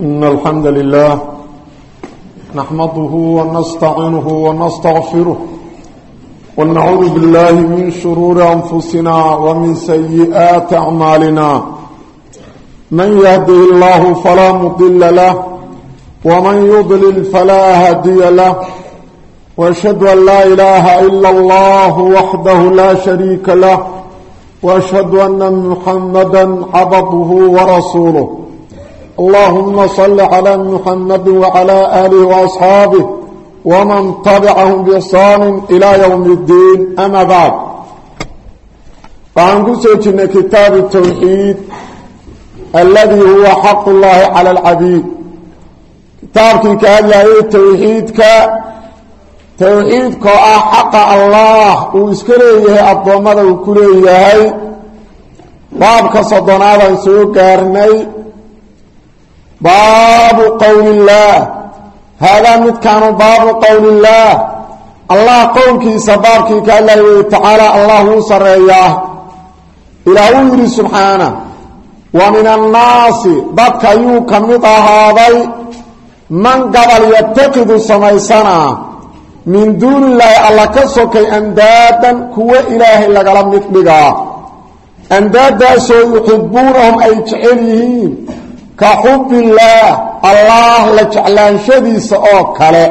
إن الحمد لله نحمده ونستعينه ونستغفره ونعوذ بالله من شرور أنفسنا ومن سيئات أعمالنا من يهده الله فلا مضل له ومن يضلل فلا هادي له وأشهد أن لا إله إلا الله وحده لا شريك له وأشهد أن محمدا عبده ورسوله allahuma salli calaa muxamadi wacalaa aalihi waasxaabih waman tabicahum biixsaani ilaa yowmi iddiin ama bacd waxaan ku soo jirnay kitaabu towxiid alladii huwa xaqu llaahi cala alcabiid kitaabkii ka hadlayay towxiidka towxiidkoo ah xaqa allah uu iska leeyahay addoommada uu ku baabka soddonaadaan soo gaarnay baabu qowli illaah haadaa midkaanu baabu qowli illaah allah qowlkiisa baabkii ka hadlaya wey tacaala allah wuu sarreeyaa. Ilaah wuu yidhi subxaana wa min annaasi dadka ayuu ka mid ahaaday man gabal yataqidu samaysanaa min duuni illaahi alla ka sokay andaadan kuwo ilaahay lagala mid dhigaa. Andaadaasoo yuxibuunahum ay jecel yihiin ka xub illaah allah la jeclaanshadiisa oo kale.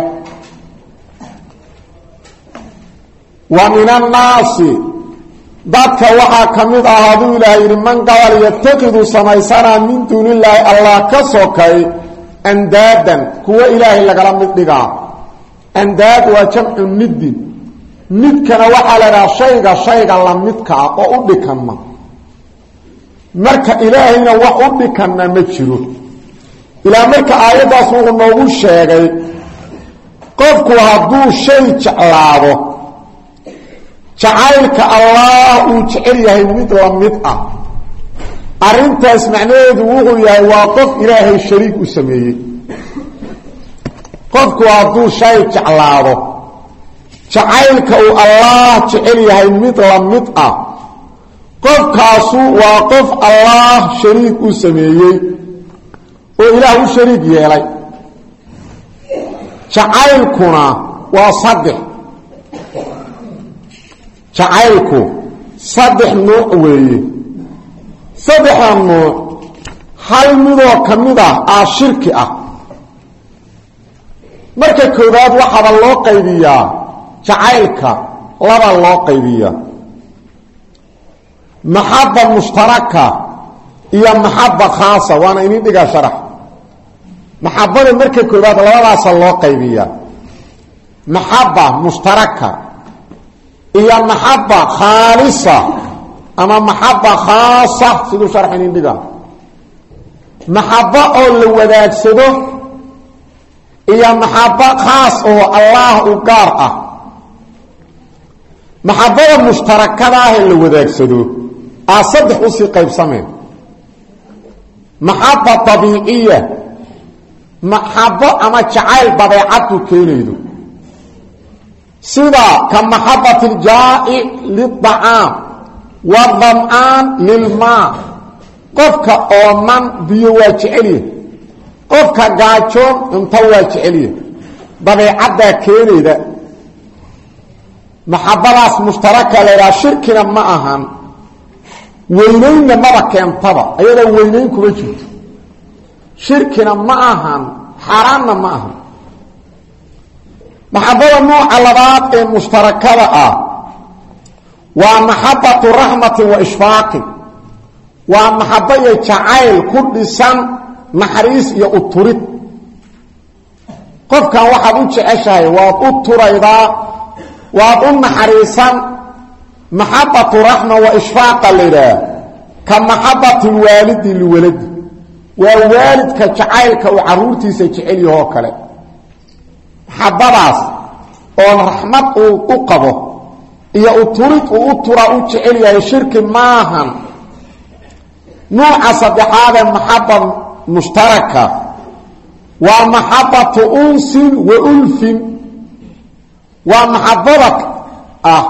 Wa min annaasi dadka waxaa ka mid ah haduu ilaah yidhi man gabal yataqidu samaysanaa min duuni illaahi allah ka sokay andaadan kuwo ilaahay lagala mid dhigaa. Andaad waa jamcu niddin nidkana waxaa la idhaha shayga shayga lamidka ah oo u dhikanma marka ilaahayna wax u dhikanna ma jiro. Ilaa marka aayaddaas wuxuu noogu sheegay qofku hadduu shay jeclaado jacaylka allah uu jecel yahay mid la mid ah. Arrintaas macnaheedu wuxuu yahay waa qof ilaahay shariik u sameeyey. Qofku hadduu shay jeclaado jacaylka uu allah jecel yahay mid la mid ah qofkaasu waa qof allah shariik u sameeyey oo ilaah u shariik yeelay. Jacaylkuna waa saddex. Jacaylku saddex nuuc weeye. Saddexda nuuc hal midoo ka mid ah aa shirki ah. Marka koowaad waxaaba loo qaybiyaa jacaylka laba loo qaybiyaa maxaba mushtaraka iyo maxaba khaasa waana inin dhigaa sharax. Maxabada marka koobaad labadaasa loo qaybiyaa. Maxaba mushtaraka iyo maxaba khaalisa ama maxaba khaasa siduu sharax inin dhigaa. Maxabo oo la wadaagsado iyo maxabo khaas oo allaah u gaar ah. Maxabada mushtarakadaahee la wadaagsado aa saddex u sii qaybsameen maxaba abiiciya maxabo ama jacayl dabeecaddu keenaydo sida ka maxabati ljaaci liacaam wadam'aan lilmaa. Qofka ooman biyo waa jecelya qofka gaajoon cunto waa jecelya dabeecaddaa keenayda. Maxabadaas mushtaraka shirkina ma ahan weynaynna maba keentaba ayadoo weynayn kuma jirto. Shirkina ma ahan xaaraanna ma ahan. Maxabada nooca labaad ee mushtarakada ah waa maxabatu raxmatin wa ishfaaqin waa maxabo iyo jacayl ku dhisan naxariis iyo uturid qofkan waxaad u jeceshahay waad u turaydaa waad u naxariisan maxabatu raxma wa ishfaaqa la yidhaah ka maxabati lwaalidi liwaladi waa waalidka jacaylka uu caruurtiisa jecel yahoo kale. Maxabadaas oo raxmad uu u qabo iyo uturid uu u turaa u jecel yahay shirki maahan. Nuuca saddexaadee maxaba mushtaraka waa maxabatu unsin wa ulfin waa maxabada ah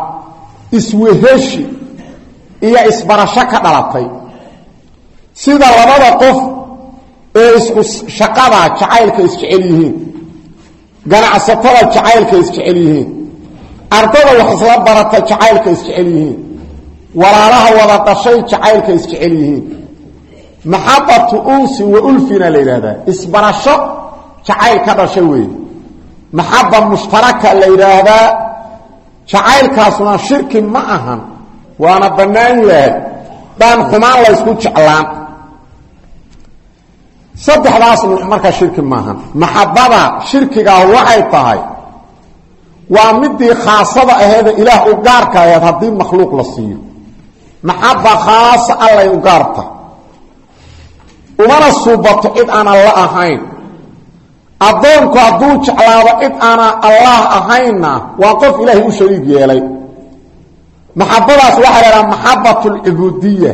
isweheshi iyo isbarasho ka dhalatay. Sida labada qof ee isku shaqada jacaylka isjecel yihiin ganacsatada jacaylka isjecel yihiin ardada wax isla barata jacaylka isjecel yihiin walaalaha wada dhashay jacaylka isjecel yihiin. Maxabatu unsin wa ulfina la yidhahdaa isbarasho jacayl ka dhasha weeye maxaba mushtaraka la yidhaahdaa jacaylkaasuna shirki ma ahan waana bannaan yahay. Daan xumaan laysku jeclaan. Saddexdaas markaa shirki maahan maxabada shirkigaa waxay tahay waa midii khaasada aheeda ilaah u gaarka aheed haddii makhluuq la siiyo. Maxaba khaasa allay u gaarta. Umana suubato cid aanan la ahayn addoonku hadduu jeclaado cid aanan allaah ahaynna waa qof ilaahay u shariig yeelay. Maxabadaas waxaa la idhaha maxabat alcubuudiya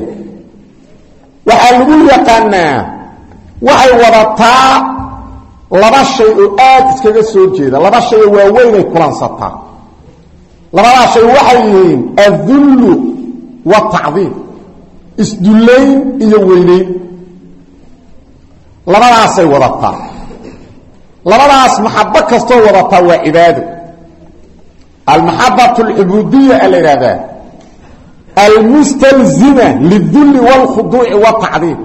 waxaa lagu yaqaanaa waxay wadataa laba shay oo aad iskaga soo jeeda. Laba shay oo waaweynay kulansataa. Labadaa shay waxay yihiin adullu watacdiim isdullayn iyo weynayn labadaasay wadataa labadaas maxabo kastoo wadataa waa cibaado almaxabat alcubuudiya a la yidhahdaa almustalzima lidulli wاlkhuduuci wاtacdiim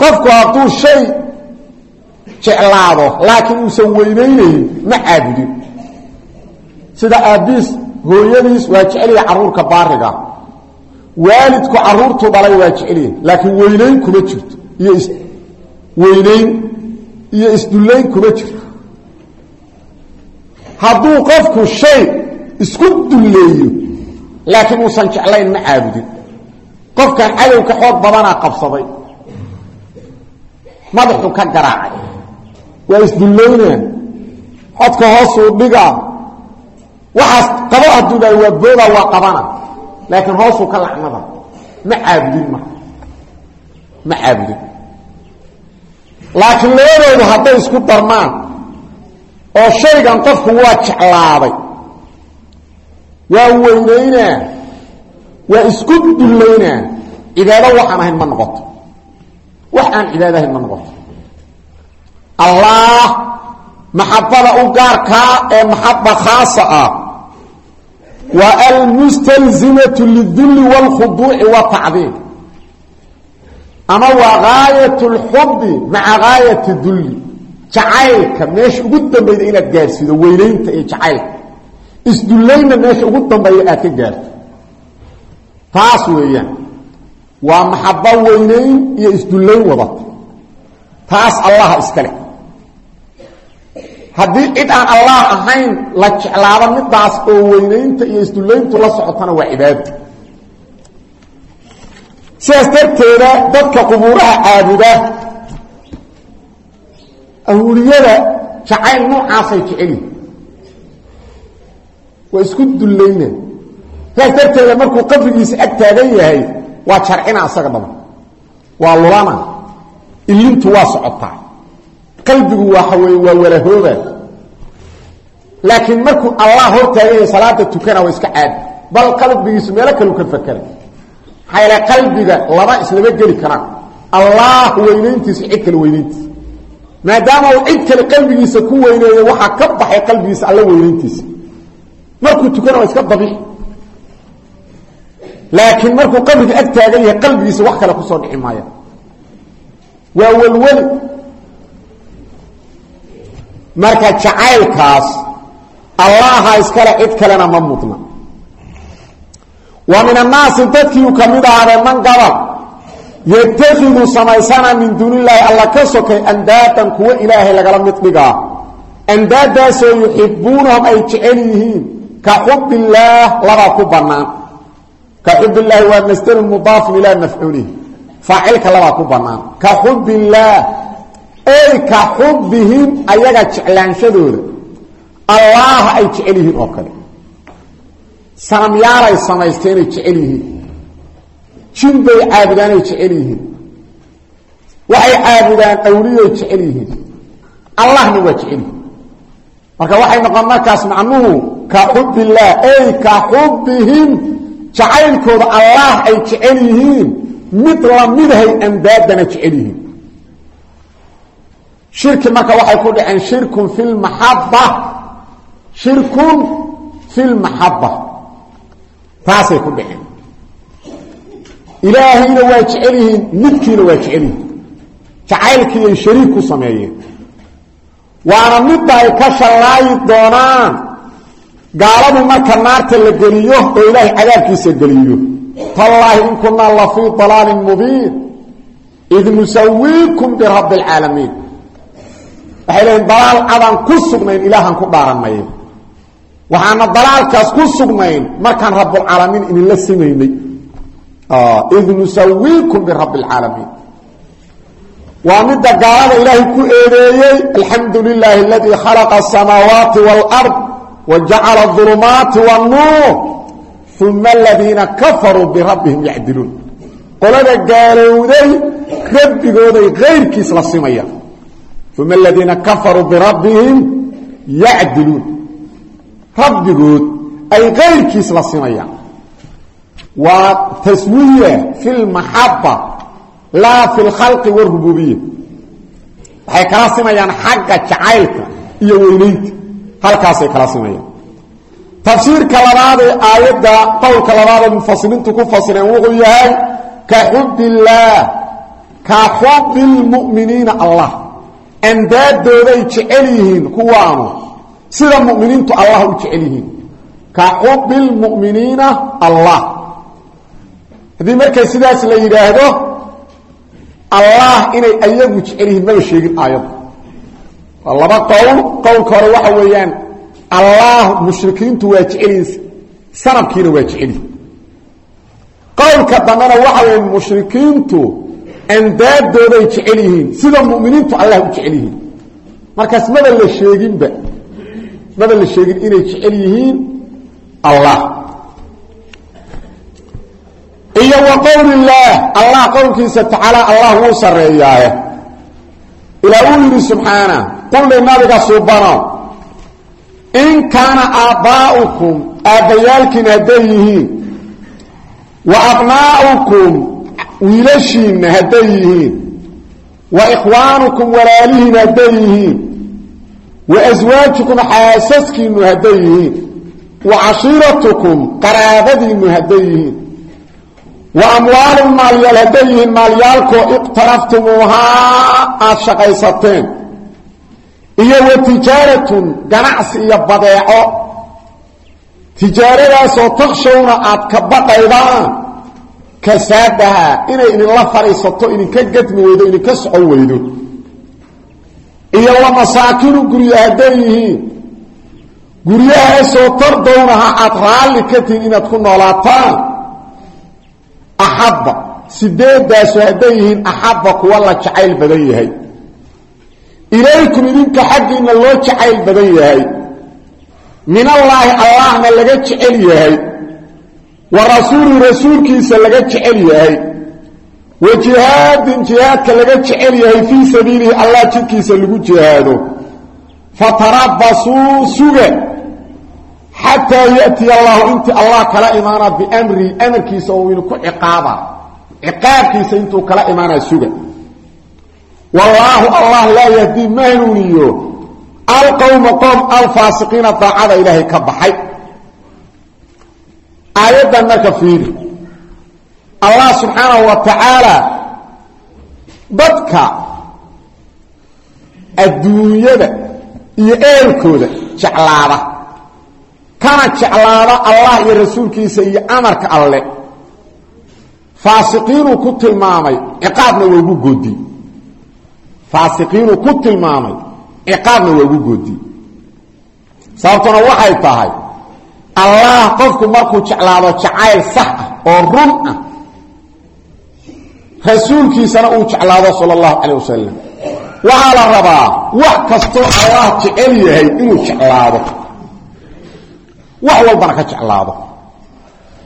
qofku hadduu shay jeclaado laakiin uusan weynaynayn ma caabudin sida aabbiis hooyadiis waa jecelyaha carruurka baariga waalidku carruurtu dhalay waa jecelyahay laakiin weynayn kuma jirto. Iyo weynayn iyo isdullayn kuma jirto hadduu qofku shay isku dulleeyo laakiin uusan jeclayn ma caabudin. Qofkan cadowka xoog badanaa qabsaday. Madaxu ka garaacay. Waa isdullayna xodka hoosuu dhigaa. Waxaas qabo hadduu waa booda waa qabana. Laakiin hoosuu ka lacnada. Ma caabudin marka ma caabudin laakiin labadoodu hadday isku darmaan oo shaygan qofku waa jeclaaday waa weynaynaa waa isku dullaynaa cibaado waxaan ahayn ma noqoto. Wax aan cibaado ahayn ma noqoto. Allah maxabada u gaarkaa ee maxaba khaasa ah waa almustalzimatu lidulli wاlkhuduuci wاtacdiim ama waa gaayat اlxubi maca gaayat dulli jacaylka meesha ugu dambayda inaad gaarsiido weynaynta iyo jacaylka. Isdullayna meesha ugu dambeeya aad ka gaarto. Taas weeyaan waa maxabo weynayn iyo isdullayn wadata taas allaha iskale haddii cid aan allah ahayn la jeclaado midaas oo weynaynta iyo isdullayntu la socotana waa cibaado sidaas darteeda dadka qubuuraha caabuda awliyada jacayl noocaasay jecelihin waa isku dullayna sidaas darteeda markuu qabrigiisa ag taagan yahay waa jarcina asaga dhaba waa lulana ilintu waa socotaa. Qalbigu waxa weeye waa walahooba laakiin markuu allah hor taagan yahay salaada tukana waa iska caadi bal qalbigiisu meelo kalu ka yaele qalbiga laba islama geli karaan allah weynayntiisa cid kale weynayntiisa. Maadaama uu cid kale qalbigiisa ku weyneeyo waxaa ka baxay qalbigiisa alla weynayntiisa. Markuu tukana waa iska dabiici laakiin markuu qabriga ag taagan yahay qalbigiisa wax kale ku soo dhici maaya waa welweli marka jacaylkaas allaha iskale cid kalena ma mudna wa min annaasi dadkiiu ka mid ahaadee man gabal yatakidu samaysana min duunillaahi alla ka sokay andaadan kuwo ilaahay lagala mid dhigaa andaadaasoo yuxibuunahum ay jecel yihiin. Ka xub illaah labaa ku bannaan. Ka xub illaahi waa masdaru mudaafun ilaa mafcuulihi faacilka labaa ku bannaan. Ka xub illaah ey ka xubbihim ayaga jeclaanshadooda allaha ay jecel yihiin oo kale sanamyaalay samaysteenay jecel yihiin. Jinbay caabudaanay jecel yihiin. Waxay caabudaan awliyoy jecel yihiin. Waa jecel marka waxay noqon markaas macnuhu ka xubbillaah ey ka xubbihim jacaylkooda allah ay jecel yihiin. Mid lamidahay andaadana jecel yihiin. Shirki marka waxay ku dhaceen shirkun fi lmaxaba shirkun fi lmaxaba taasay ku dhaceen. Ilaahayna waa jecel yihiin midkiina waa jecel yihiin. Jacaylkii ay shariik ku sameeyeen. Waana midda ay ka shallaayi doonaan. Gaaladu marka naarta la geliyo oo ilaahay cadaabkiisa geliyo. Tallaahi in kunaa la fii dalaalin mubiin. Id nusawiikum birabbi alcaalamiin waxay leeyiin dalaal cadaan ku sugnayn ilaahaan ku dhaaranay waxaana dalaalkaas ku sugnayn markaan rabbulcaalamiin idinla simaynay id nusawiikum birabbi alcaalamiin waa midda gaalada ilaahay ku eedeeyey alxamdu lilaahi aladii khalaqa asamaawaati wاlard wa jacala اظulumaati wاnnuur uma aladiina kafaruu birabbihim yacdiluun qolada gaalowday rabbigooday kayrkiis la simayaan uma aladiina kafaruu birabbihim yacdiluun rabbigood ay kayrkiis la simayaan waa taswiya fi lmaxaba laa fi lkhalqi wاrububiya waxay kala simayaan xagga jacaylka iyo weynaynta. Halkaasay kala simayaan tafsiirka labaadee aayadda qowlka labaadee mufasiriintu ku fasireen wuxuu yahay ka xub illaah ka xubi lmu'miniina allah. Andaadooday jecel yihiin sida mu'miniintu allah u jecel yihiin. Ka xubi lmu'miniina allah. Haddii markay sidaas la yidhaahdo allah inay ayagu jecel yihiin maba sheegin aayadda. Waa laba qowl. Qowlka hore weeyaan allah mushrikiintu waa jecelyihin sanabkiina waa jecelyihin qowlka dambena waxa weya mushrikiintu andaadooday jecel yihiin sida muminiintu allah u jecel yihiin. Markaas maba la sheeginba maba la sheegin inay jecel yihiin allah. Iyo wa qowl illaah allah qowlkiisa tacaala allah wuu sareeyaaye ilaa uu yidhi subxaana qulli nabiga subano in kaana aabbaa'ukum aabbayaalkiin hadday yihiin wa abnaa'ukum wiilashiinna hadday yihiin wa ikhwaanukum walaalihiin hadday wa aswaajukum xaasaskiinnu hadday yihiin. Wa cashiiratukum qaraabadiinnu hadday yihiin. Wa amwaalun maalyaal hadday yihiin maalyaalkoo iqtaraftumuuhaa aada shaqaysateen. Iyo wa tijaaratun ganacsi iyo badeeco. Tijaaradaasoo takshawna aad ka baqaydaan. Kasaadaha inay idinla fadhiisato idinka gadmi weydo idinka socon weydo iyo wa masaakinu guryo hadday yihiin. Guryahaasoo tardownaha aad raalli ka tihin inaad ku noolaataan. Axabba sideedaasu hadday yihiin axabba kuwa la jacayl badan yahay. Ilaykum idinka xaggiinna loo jacayl badan yahay. Min allaahi allahna laga jecel yahay. Wa rasuuli rasuulkiisa laga jecel yahay wa jihaadin jihaadka laga jecel yahay fii sabiilihi allah jidkiisa lagu jihaado. Fatarabasuu suga. Xataa yatiya allahu intii allah kala imaana biamrihi amarkiisa oo idinku ciqaaba. Ciqaabkiisa intuu kala imaanaa suga. Wallaahu allah laa yahdii ma hanuuniyo. Alqowma qoom alfaasiqiina daacada ilaahay ka baxay. Aayaddan marka fiiri allah subxaanahu wa tacaala dadka adduunyada iyo eelkooda jeclaada. Kana jeclaada allah iyo rasuulkiisa iyo amarka alle. Faasiqiinuu ku tilmaamay ciqaabna waa ugu goodi. Faasiqiinuu ku tilmaamay ciqaabna waa ugu goodi. Sababtuna waxay tahay allah qofku markuu jeclaado jacayl sax ah oo run ah rasuulkiisana uu jeclaado sala allahu calayh wasalam waxaa la rabaa wax kastoo allah jecel yahay inuu jeclaado. Wax walbana ka jeclaado.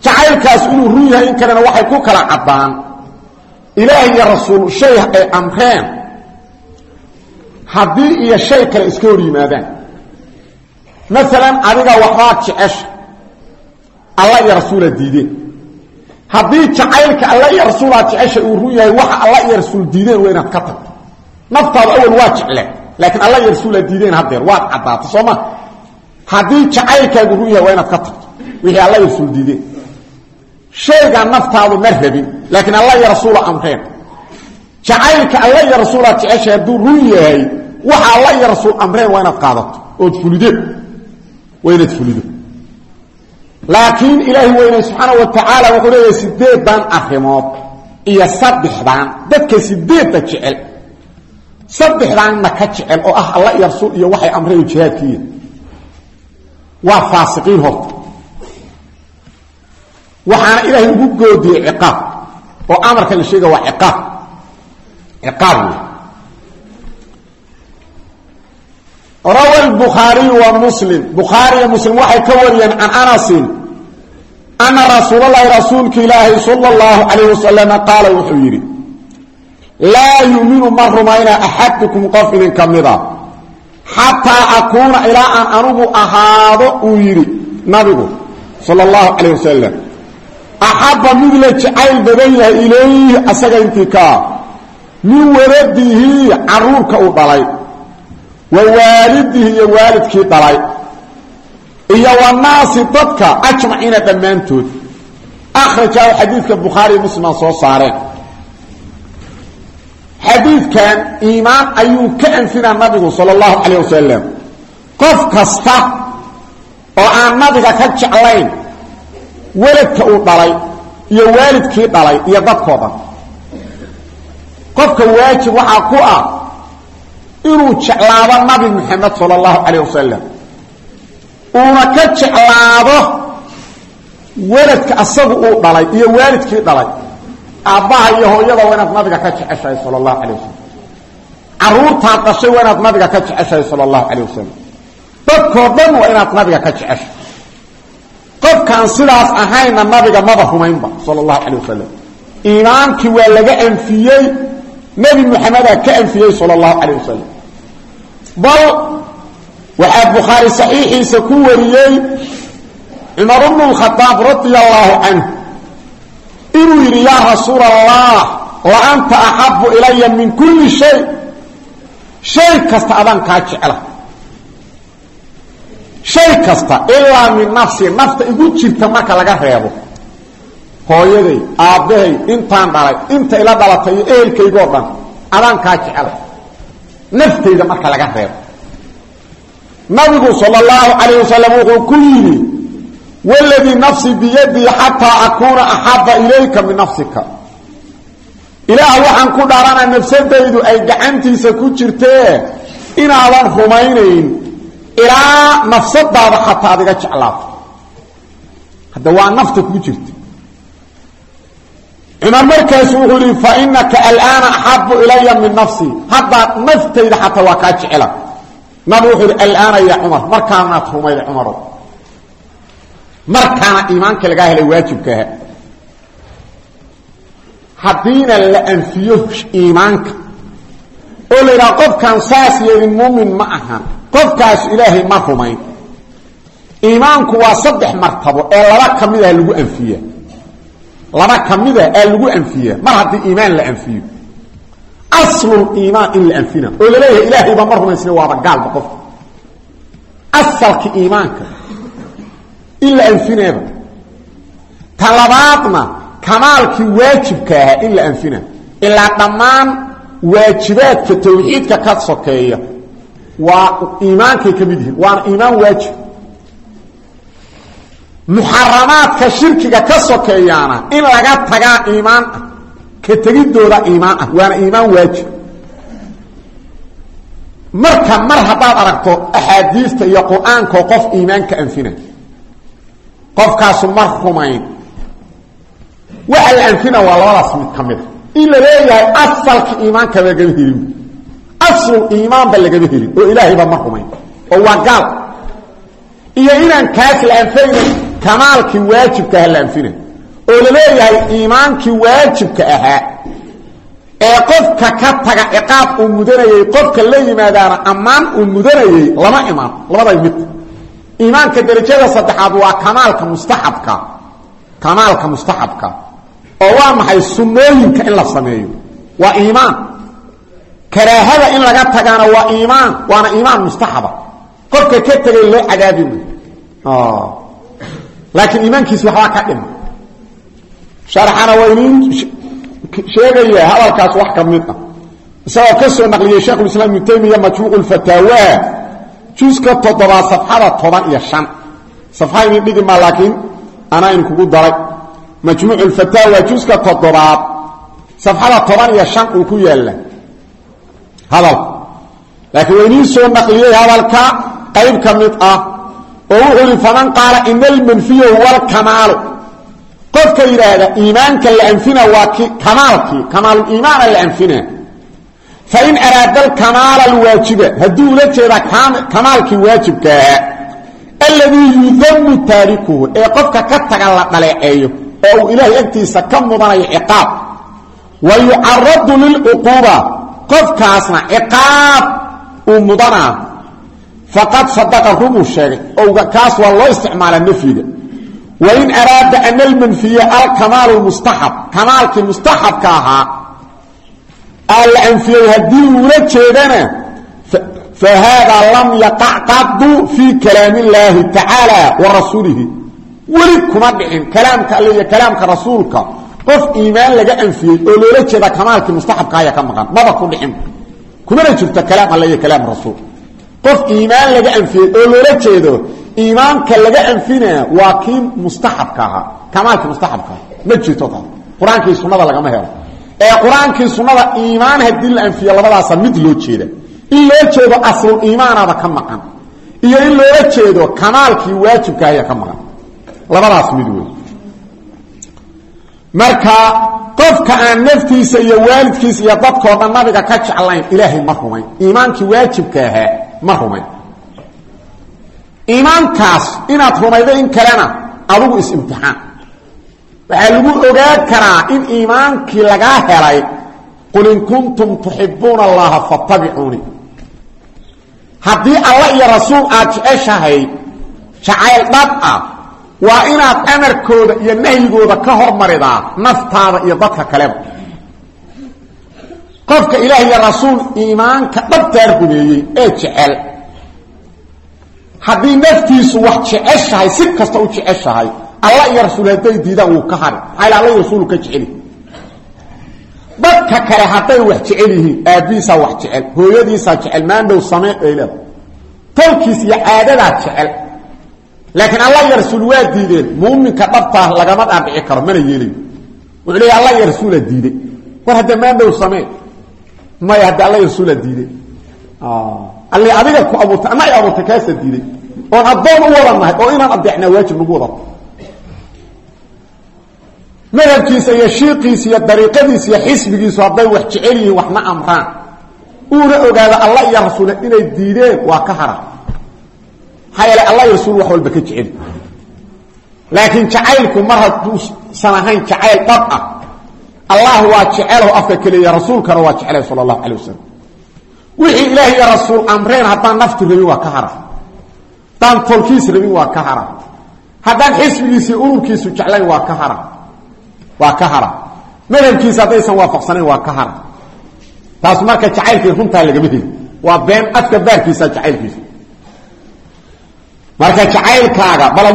Jacaylkaas inuu run yahay in kalena waxay ku kala caddaan ilaah iyo rasuul shay ay amreen. Haddii iyo shay kale iska hor yimaadaan. Maalan adiga waxbaad jecesha. Alla iyo rasuulaad diideen haddii jacaylka alla iyo rasuulaad jecesha uu run yahay waxa alla iyo rasuul diideen waa ka tagto. Naftaadu awal waa jecle laakiin alla iyo rasuula diideen haddeer waad caddaata soo ma? Haddii jacaylkaagu run yahay waa ka tagto. Wixii alla iyo rasuul diideen. Shaygaa naftaadu ma rabin laakiin alla iyo rasuula amreen. Jacaylka alla iyo rasuulaad jeceshay hadduu run yahay waxa alla iyo rasuul amreen waa inaad qaadato. Ood fulido waa inaad laakiin ilaahi weyne subxaana wa tacaala wuxuu leeyahay sideedan arrimood iyo saddexdan dadka sideedda jecel. Saddexdaanna ka jecel oo ah alla iyo rasuul iyo waxay amreen jihaadkiiya waa faasiqiin horta waxaana ilaahay ugu goodiyey ciqaab. Oo amarka la sheega waa ciqaab. Ciqaab wey rawa lbukhaariyu wa muslim. Bukhaariya muslim waxay ka wariyeen can anasin. Ana rasuul allahi rasuulka ilaahi sala اllahu calayh wasalama qaala wuxuu yidhi laa yuminu ma rumayna axadukum qof idin ka mida xataa akuuna ilaa aan anugu ahaado uu yidhi nabigu sala اllahu calayh wasalam axabba mid la jacayl badan yahay ilayhi asaga intii kaa min waladihi caruurka uu dhalay wa waalidihi iyo waalidkii dhalay. Iyo wanaasi dadka ajmaciina dhammaantood. Akhrajahu xadiidka bukhaariy muslimaa soo saareen. Xadiidkan iimaan ayuu ka anfinaa nabigu sala allahu calayh wasalam qof kasta oo aan nabiga ka jeclayn weladka uu dhalay iyo waalidkii dhalay iyo dadkoo dhan qofka waajib waxaa ku ah inuu jeclaado nabi moxamed sala allahu calayh wasalam uuna ka jeclaado weladka asagu uu dhalay iyo waalidkii dhalay. Aabbaha iyo hooyada waa inaad nabiga ka jeceshahay sala allahu calayh wasalam caruurtaad dhashay waa inaad nabiga ka jeceshahay sala allahu calayh wasalam dadkoo dhan waa inaad nabiga ka jeceshahay. Qofkaan sidaas ahayna nabiga maba rumaynba sala allahu calayh wasalam iimaankii waa laga anfiyey nebi moxamedaa ka anfiyey sala allahu calayh wasalam bal waxaa bukhaari saxiixiisa ku wariyey cumar bnu lkhadaab radia allaahu canhu inuu yidhi yaa rasuula allah la anta axabu ilaya min kulli shay. Shay kasta adaan kaa jecla. Shay kasta ilaa min nafsi nafta igu jirta marka laga reebo hooyaday aabbahay intaan dhalay inta ila dhalatay iyo ehelkaygoo dhan adaan kaa jecla naftayda marka laga reebo. Nabigu sal اllahu calayh wasalam wuxuu ku yidhi waladii nafsi biyadii xataa akuuna axaba ilayka min nafsika. Ilaah waxaan ku dhaarana nafsadaydu ay gacantiisa ku jirtee inaadan rumaynayn. Ilaa nafsadaada xataa adiga jeclaato hadda waa nafta kuu jirta cumar markaasu wuxuu yihi fainaka alaana axabu ilaya min nafsi. Haddaad naftayda xataa waa kaa jecela. Nabi wuxuu ihi alaana ya cumar markaanaad rumayda cumaro markaana iimaanka lagaa helay waajibkaaha haddiina la anfiyo iimaanka oo la yidhaha qofkaan saas yeelin muumin ma ahan. Qofkaas laba ka mid ah aa lagu anfiya mar haddii iimaan la anfiyo. Asluliimaan in la anfina. Oo la leeyahay ilaahayba ma rumaysna waaba gaalba qofka asalka iimaanka in la anfineeba ta labaadna kamaalkii waajibka ahaa in la anfina. Ilaa dhammaan waajibaadka tawxiidka ka sokeeya waa iimaankay ka mid yihiin waana muxaramaadka shirkiga ka sokeeyaana in laga tagaa iimaan ah ka tegidooda iimaan ah waana iimaan waajib. Marka mar haddaad aragto axaadiista iyo qur'aankao qof iimaanka anfina qofkaasu mar rumayn. Waxa la anfina waa labadaas mid ka mida in la leeyahay asalka iimaanka lagama helin aslul iimaanba lagama helin oo ilaahayba ma rumayn. Oo waa gaal. Iyo inaan kaas la anfaynayn kamaalkii waajibka aha la anfina oo la leeyahay iimaankii waajibka ahaa ee qofka ka taga ciqaab uu mudanayey qofka la yimaadaana ammaan uu mudanayey lama imaan labaday mid. Iimaanka darajada saddexaad waa kamaalka mustaxabka kamaalka mustaxabka oo waa maxay sunnooyinka in la sameeyo. Waa iimaan. Karaahada in laga tagaana waa iimaan waana iimaan mustaxaba. Qofka ka tegay loo cadaabi laakiin iimaankiisi waxbaa ka dhima sharxana waa inin sheegaya hadalkaas wax ka mid ah. Isagoo ka soo naqliyey sheekhulislaam ibnu taymiya majmuuc lfataawa juska toddobaad safxada toban iyo shan. Safxa inin dhigi maa laakiin anaa in kugu daray. Majmuuc lfataawa juska toddobaad safxada toban iyo shan uu ku yaalla hadalka laakiin waa oo wuxuu ihi faman qaala ina almanfiya huwa alkamaalu qofka yidhaahda iimaanka la anfina waa ki kamaalkii kamaaluliimaana la anfina. Fain araada alkamaala alwaajiba haddii ula jeeda kamaalkii waajibka ahaa alladii yudamu taarikuhu ee qofka ka taga la dhaleeceeyo oo uu ilaahay agtiisa ka mudanayo ciqaab. Wa yucaradu lilcuquuba qofkaasna ciqaab faqad sadaqa rumuu sheegay oo kaas waa loo isticmaala nafyiga wain araada ana almanfiya alkamaalu mustaxab kamaalkii mustaxabka ahaa aa la anfiyey haddii uula jeedana fa haadaa lam yaqac qadu fii kalaam illaahi tacaala wa rasuulihi weli kuma dhicin kalaamka alle iyo kalaamka rasuulka qof iimaan laga anfiyey oo loola jeeda kamaalkii mustaxabka ayaa ka maqan maba ku dhicin kumana jirto kalaam alle iyo kalaam rasuul qof iimaan laga anfiyey oo loola jeedo iimaanka laga anfina waa kii mustaxabka ahaa. Kamaalkii mustaxabka aha ma jirto taas qur'aankii sunnada lagama helo. Ee qur'aankii sunnada iimaan haddii la anfiyo labadaasa mid loo jeeda in loo jeedo aslul iimaanaba ka maqan. Iyo in loola jeedo kamaalkii waajibka ayaa ka maqan. Labadaas mid wey marka qofka aan naftiisa iyo waalidkiisa iyo dadkoo dhan nabiga ka jeclayn ilaahay ma ma rumayn. Iimaankaas inaad rumaydo in kalena adugu is-imtixaan waxaa lagu ogaan karaa in iimaankii lagaa helay qul in kuntum tuxibuuna allaha fattabicuunii haddii alla iyo rasuul aad jeceshahay jacayl dhab ah waa inaad amarkooda iyo nahyigooda ka hormaridaa naftaada iyo dadka kaleba qofka ilaah iyo rasuul iimaanka dhabtaa rumeeyey ee jecel. Haddii naftiisu wax jeceshahay si kasta u jeceshahay alla iyo rasuul hadday diidaan wuu ka hari maxaa alla iyo rasuulu ka jeceli? Dadka kale hadday wax jecel yihiin aabbihiisaa wax jecel hooyadiisaa jecel maandhow samee ay leeda tolkiis iyo caadadaa jecel. Laakiin alla iyo rasuul waa diideen. Muuminka dhabtaa lagama dhaadhici karo mana yeelayo wuxuu leeya alla iyo maya hadda alla iyo rasuulaa diiday. Alli adiga ku abuurtay ama ay abuurtay kaasa diiday. Oon addoon u wada nahay oo inaan adeecnaa waajib nagu wadato madhabkiisa iyo shiiqiisa iyo dariiqadiisa iyo xisbigiisu hadday wax jecel yihiin waxna amraan. Uuna ogaado alla iyo rasuule inay diideen waa ka hara maxaa yeele rasuul wax walba ka jeceli laakiin jacaylku mar hadduusan ahayn jacayl ah allah waa jecelo afka keliya rasuulkana waa jecelay sala allahu calay wasalam wixii ilaah iyo rasuul amreen haddaan naftu rabin waa ka hara haddaan tolkiis rabin waa ka hara haddaan xisbigiisi ururkiisu jeclayn waa ka hara waa ka hara madhabkiisa haddaysan waafaqsanayn waa ka hara taas marka jacaylkii runtaa lagama heli. Waa been afka baarkiisa jacaylkiisa. Marka jacaylkaaga bal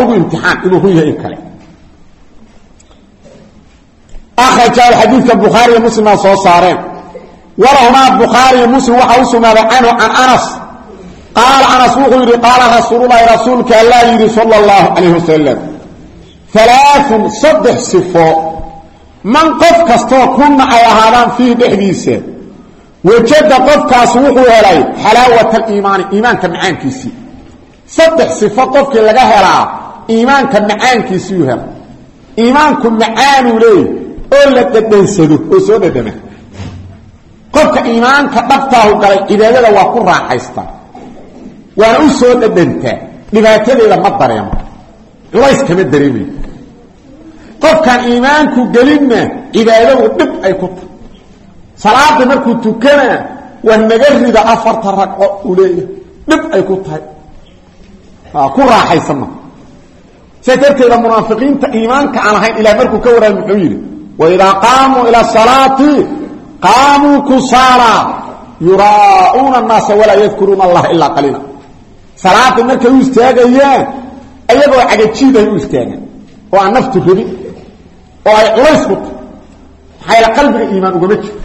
akrajahu xadiidka bukhaariiyo muslimaa soo saareen walahumaa bukhaariyo muslim waxaa u sugnaaday canhu can anas qaala anas wuxuu yidhi qaala rasuululahi rasuulka allaa yidhi sala allahu calayh wasalam alaaun saddex sifo man qof kastoo kunna ay ahaadaan fiihi dhexdiisa wajada qofkaas wuxuu helay xalaawata aliimaani iimaanka macaankiisii saddex sifo qofkii laga helaa iimaanka macaankiisiiyuu hela iimaanku macaanuu leey oo la dhadhansado oo soo dhadhama qofka iimaanka dhabtaahu galay cibaadada waa ku raaxaystaa waana u soo dhadhantaa dhibaatadeeda ma dareemo. Culays kama dareemayo qofkaan iimaanku gelinna cibaadadu dhib ay ku tahay. Salaada markuu tukanaa waa naga rida afarta ragco uu leeyahay. Dhib ay ku tahay. Ku raaxaysama sidaa darteeda munaafiqiinta iimaanka aan ahayn ilah markuu ka warraay muxuu yidhi waidaa qaamuu ila salaati qaamuu kusaala yuraa'uuna annaasa walaa yadkuruuna allaha ilaa qaliila salaada markay u istaagayaan ayagoo cagajiiday u istaagaan oo aan naftu rabin oo ay culays ku tahay maxayla qalbiga iimaan ugama jiro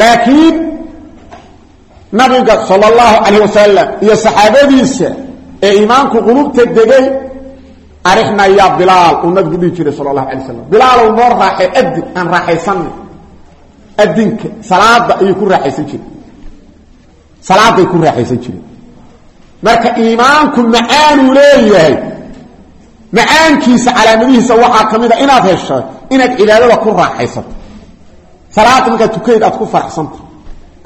laakiin nabiga sal اllahu calayh ee iimaanku qulubta degay arixna ya bilaal uu nabigu dhihi jiray sal اlahu alay slam bilaalow noo raaxee adin aan raaxaysanay. Adinka salaada ayuu ku raaxaysan jireen salaaday ku raaxaysan jireen marka iimaanku macaanuu leeyahay macaankiisa calaamadihiisa waxaa ka mid a inaad hesho inaad cibaadada ku raaxaysato. Salaada markaad tukayd aad ku faraxsanta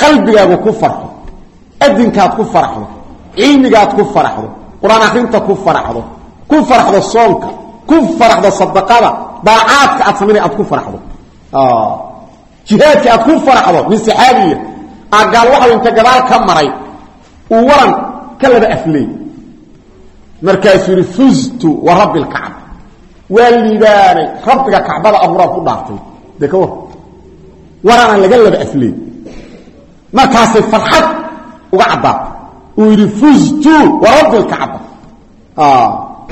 qalbigaagu ku farxo. Adinkaad ku faraxdo. Cilmigaad ku faraxdo. Qur'aan ku faraxdo ku faraxdo soonka. Ku faraxdo sadaqada. Daacaadka aad samayna aad ku faraxdo jihaadka aad ku faraxdo min saxaabiya agaal waxau inta gadaal ka maray. Uu waran ka laba afley markaasuu fuztu wa rabbi lkacba waa liibaanay. Rabbiga kacbada abuuraan ku dhaartay. Dee ka laga laba afley markaasay farxad uga caddaatay uu yidhi fuztu wa rabbi lkacba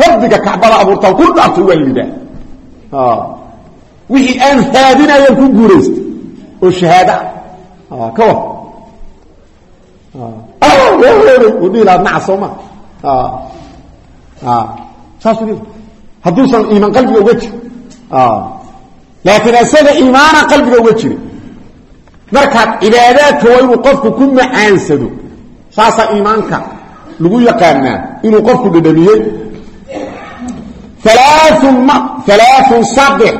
rabbiga kacbada abuurtaan ku dhaartay waa liibaan wixii aan haadinayaan ku guuraystay oo shahaad ah ka war dhihi lahaa naca sooma saas hadduusan iimaan qalbiga uga jir laakiin isaga iimaana qalbiga uga jira markaad cibaadaadka waa inuu qofku ku macaansado saasaa iimaanka lagu yaqaanaa inuu qofku dhadhamiyey alaaun saddex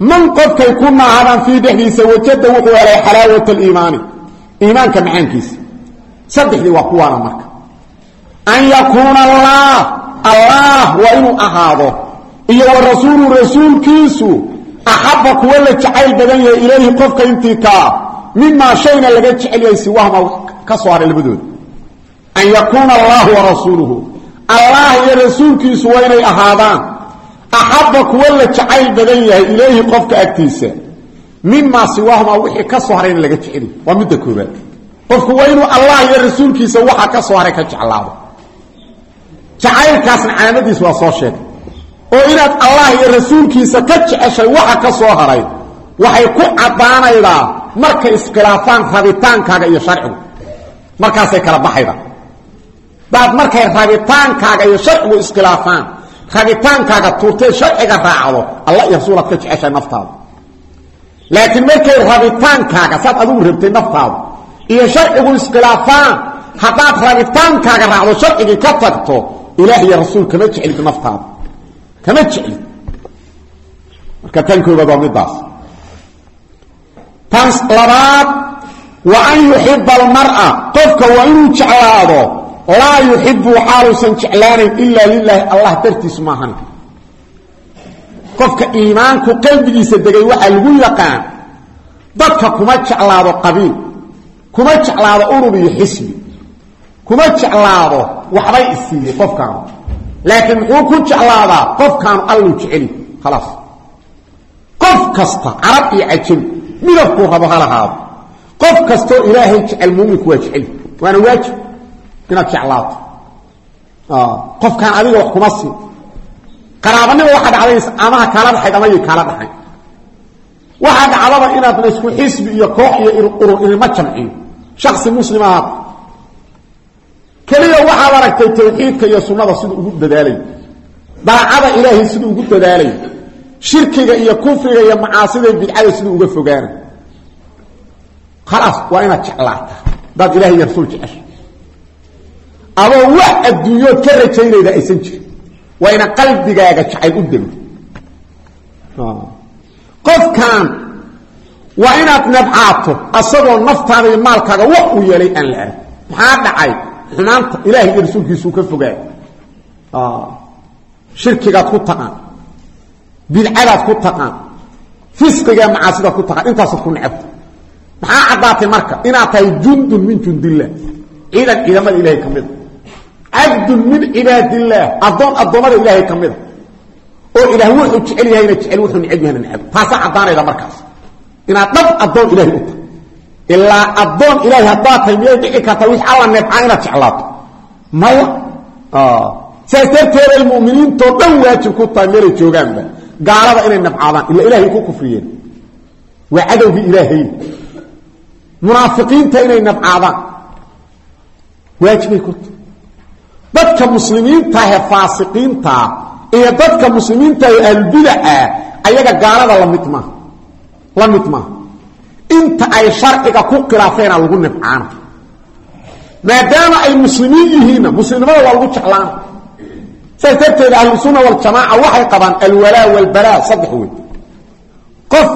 man qofkay ku naahadaan fii dhexdiisa wajada wuxuu helay xalaawat aliimaani iimaanka macaankiisa. Saddexdii waa kuwaana marka. An yakuuna allah allah waa inuu ahaado. Iyo wa rasuulu rasuulkiisu axabba kuwa la jacayl badan yahay ilayhi qofka intii kaa. Mimaa shayna laga jecel yahay siwahma ka soo haray labadooda an yakuuna allahu wa rasuuluhu. Allah iyo axabba kuwa la jacayl badan yahay ilayhi qofka agtiisa mimaa siwahma wixii ka soo harayna laga jecel yahay waa midda koobaad qofku waa inuu allah iyo rasuulkiisa waxa ka soo haray ka jeclaado jacaylkaasna calaamadiis waa soo sheegay oo inaad allah iyo rasuulkiisa ka jeceshay waxa ka soo haray waxay ku caddaanaydaa markay iskhilaafaan rabitaankaaga iyo sharcigu markaasay kala baxayda daad markay rabitaankaaga iyo sharcigu iskhilaafaan rabitaankaaga tuurtee sharciga raacdo allah iyo rasuulaad ka jeceshay naftaada. Laakiin markay rabitaankaaga saad adigu rabtay naftaada iyo sharcigu iskhilaafaan haddaad rabitaankaaga raacdo sharcigii ka tagto ilaah iyo rasuul kama jeclid naftaada. Kama jeclid marka tan koobaad waa midaas tan labaad wa an yuxiba almar'a. Qofka waa inuu jeclaado laa yuxibu xaaluusan jeclaanayn ilaa lilaahi allah dartiis maahan qofka iimaanku qalbigiisa degay waxaa lagu yaqaan dadka kuma jeclaado qabiil kuma jeclaado urur iyo xisbi kuma jeclaado waxbay isiiyey qofkaanu. Laakiin muxuu ku jeclaadaa qofkaanu alluu jeceli khalaas qof kasta carab iyo cajabi midabkuu rabo ha lahaado. Qof kastoo ilaahay jecel muuminku waa jeceli waana inaad jeclaato. Qofkaan adiga wax kuma siin. Qaraabanima waxaa dhacday amaha kaala dhaxayd ama yay kaala dhaxayn waxaa dhacdaba inaadna isku xisbi iyo koox iyo urur inima jamciyo shaksi muslimaad. Keliya waxaad aragtay tawxiidka iyo sunnada siduu ugu dadaalay. Daacada ilaahay siduu ugu dadaalay. Shirkiga iyo kufriga iyo macaasida bidcada siduu uga fogaana khalaas waa inaad jeclaata hadaad ilahay iyo adoo wax adduunyood ka rajaynayda aysan jirin. Waa ina qalbigaaga jacayl u dego qofkan waa inaad nabcaato asagoo naftaada iyo maalkaaga wax uu yeelay aan la maxaa dhacay? Xumaanta ilahay iyo rasuulkiisuu ka fogaay shirkigaad ku taqaan. Bidcadaad ku taqaan. Fisqiga macaasidaad ku taqaan. Intaasaad ku necabta. Maxaa caddaatay marka? Inaad tahay jundun min jundillaah ciidan ciidamada ilahay ka mida cabdun min cibaadillaah addoon addoommada ilaahay ka mida oo ilaah wuxuu jecel yahayna jecel wuxuu necab yahayna necab taasaa caddaanayda markaas. Inaad dhab addoon ilahay u tahay. Ilaa addoon ilaahay haddaad tahay miyay dhici karta wix alla nebcaa inaad jeclaato? Maya? Saas darteeday muminiintoo dhan waajib ku tahay meelay joogaanba. Gaalada inay nabcaadaan ila ilaahay ku kufriyeen. Waa cadowgii ilaahay. Munaafiqiinta inay dadka muslimiintahe faasiqiintaa iyo dadka muslimiintahe ahlulbidacah ayaga gaalada la mid maaha la mid inta ay sharciga ku khilaafeena lagu nibcaana maadaama ay muslimiin yihiinna muslimnimada waa lagu jeclaana saas darteeda ahlusunna waljamaaca waxay qabaan alwalaa walbalaa saddex wey qof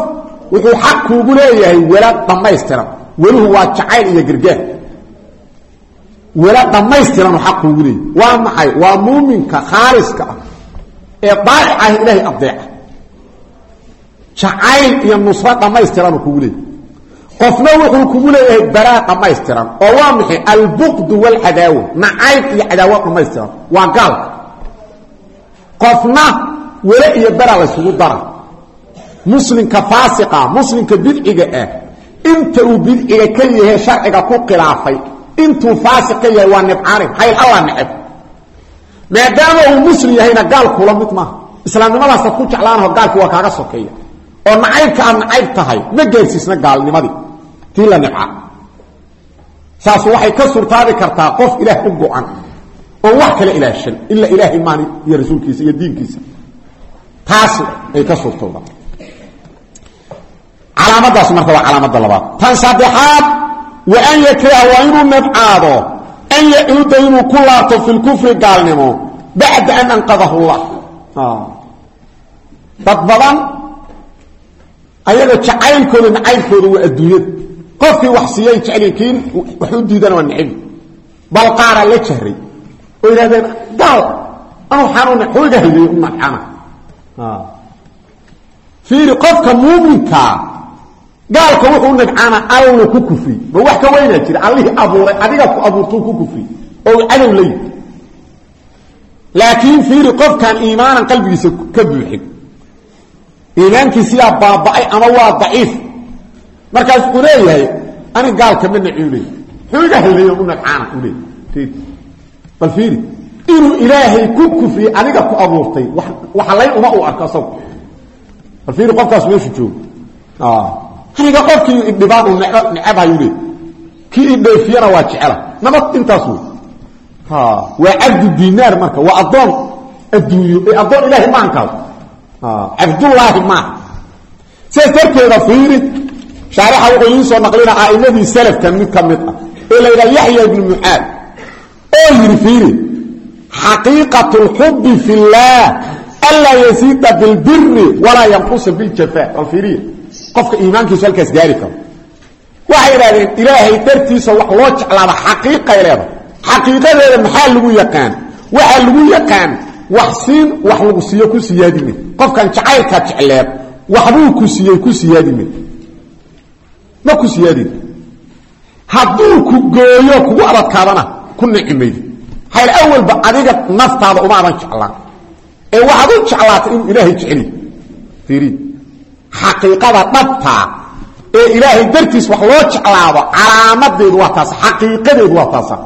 wuxuu xaq kuugu leeyahay wala dhammaystiran weluhu waa jacayl iyo gargaar wala dhammaystiranuu xaq kuugu leeyahay. Waa maxay? Waa muuminka khaaliska ah ee daa'ic ah ilaahay adeeca jacayl iyo nusro dhammaystiranuu kugu leeyahay. Qofna wuxuu kugu leeyahay balaa dhammaystiran oo waa maxay? Albuqdu walcadaawa. Nacayb iyo cadaawo dhammaystiran waa gaalka qofna wele iyo bara laysugu dara. Muslimka faasiqa muslimka bidciga ah inta uu bidciga ka yahay sharciga ku khilaafay intuu faasiq ka yahay waa nibcaani hayl alla neceb. Maadaama uu muslim yahayna gaalkula mid maaha. Islaamnimadaasad ku jeclaanaho gaalkii waa kaaga sokeeya. Oo nacaybka aad nacayb tahay ma gaarsiisna gaalnimadii. Tii la nibca saas waxay ka surtaabi kartaa qof ilaah u go-an oon wax kale ilaashan ila ilaahay maani iyo rasuulkiisa iyo diinkiisa. Taas ay ka surtooda calaamadaas marka waa calaamada labaad. Tan saddexaad wa an yakraha waa inuu nabcaado an yacuuda inuu ku laabto fi lkufri gaalnimo bacda an anqadahu llah dad badan ayaga jacaylkooda nacaybkooda waa adduunyada qofkii wax siiyay jecel kii wax u diidana waa necbi bal qaaraa la jahray. Oo yidhahdeen gaal anu xanuuna xooga hayday u nacana fiiri qofka muuminkaa gaalka wuxuu u nabcaana allu ku kufri. Ma wax ka weynaa jira? Allihii abuuray adiga ku abuurtuu ku kufri. Oo cadow layi laakiin fiiri qofkaan iimaanan qalbigiisa ka buuxin. Iimaankiisiyaa baaba'ay ama waa daciif. Markaas uu leeyahay ani gaalka ma naci leey muxuu iga haylayo u nabcaana u leey bal fiiri inuu ilaahay ku kufriyey adiga ku abuurtay waxalayn uma uu arko asagu. Bal fiiri qofkaas meeshu joogo aniga qofkii idhibaan uu necabhayu leey. Kii idheefiyana waa jecela nabad intaas wey waa cabdu dinaar marka waa addoon. Adduunyo ee addoon ilaahay maankaas cabdullaahi maaha sidaas darteeda fiiri shaarixa wuxuu idiin soo naqlina a'imadii salafkan mid ka mid ah ee la yidhaha yaxya ibnu mucaad. Oo yidhi fiiri xaqiiqatu lxubi fi اllaah anlaa yasiida bilbiri walaa yanqusa biljafa bal fiiriya qofka iimaankiisu halkaas gaari karo. Waxay idhahdeen ilaahay dartiisa wax loo jeclaada xaqiiqay leeda xaqiiqadeeda maxaa lagu yaqaan? Waxaa lagu yaqaan wax siin wax lagu siiyo ku siyaadime qofkan jacaylkaa jecleed waxbuu ku siiyey ku siyaadime ma ku siyaadin hadduu ku gooyo kugu adadkaadana ku nicmaydi hayl awalba adiga naftaada uma adan jeclaan. Ee waxaad u jeclaatay inuu ilaahay jeceliy xaqiiqada dhabtaa ee ilaahay dartiis wax loo jeclaado calaamadeedu waa taas xaqiiqadeedu waa taasa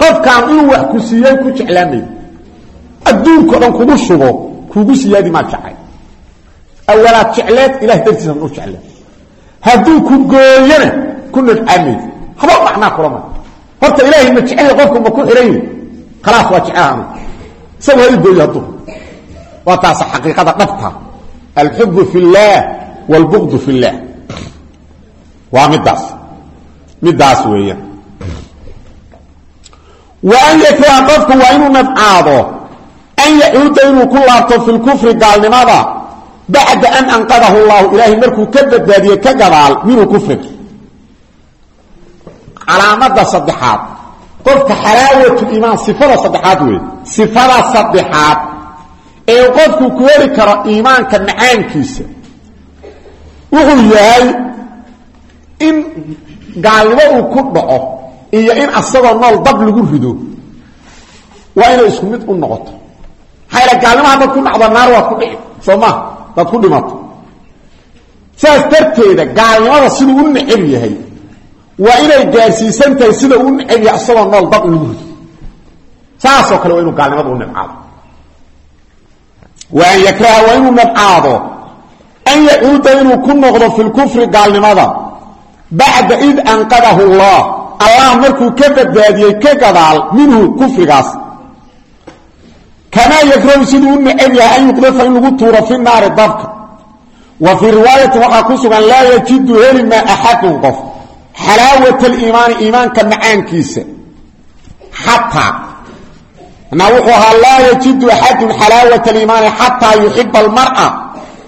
qofkaan inuu wax ku siiyey ku jeclaanay adduunko dhan kugu shubo kugu siyaadi maa jecay awalaad jecleed ilahay dartiisa u jecleed hadduu ku gooyana ku nabcaamayd haba macnaa kulama horta ilaahay ma jecel qofku ma ku xihan yahi khalaas waa jecelaanu isagu ha i gooyo hadduu. Waa taas xaqiiqada dhabta alxubu fi اllaah wاlbugdu fi اllaah waa midaas midaas weeyaan wa an yakraha qofku waa inuu nabcaado an yacuuda inuu ku laabto fi lkufri gaalnimada bacda an anqadahu llahu ilaahay markuu ka badbaadiye ka gadaal minuu kufriga calaamada saddexaad qofka xalaawatu iimaan sifada saddexaad wey sifada saddexaad ee qofku ku heli karo iimaanka macaankiisa wuxuu yahay in gaalnimo uu ku dhaco iyo in asagoo nool dab lagu rido waa inay isku mid u noqoto. Maxaa gaalnimo haddaad ku dhacdo naar waad ku dhici soo maa daad ku dhimato saas darteeda gaalnimada siduu u necab yahay waa inay gaarsiisan tahay sida u necab yahay isagoo nool dab lagu rido. Saasoo kale waa inuu gaalnimada u nibcaado wa an yakraha waa inuu nibcaado an yacuuda inuu ku noqdo fi lkufri gaalnimada. Bacda id anqadahu allah. Allah markuu ka badbaadiyey ka gadaal minhu kufrigaas. Kamaa yakrahu siduu u necab yahay an yuqdafa in lagu tuuro fi naari dabka. Wa fii riwaayati waxaa ku sugan laa yajidu heli maa axadun qof. Xalaawat wuxuu ahaa laa yajidu axadun xalaawata aliimaani xataa yuxiba almar'a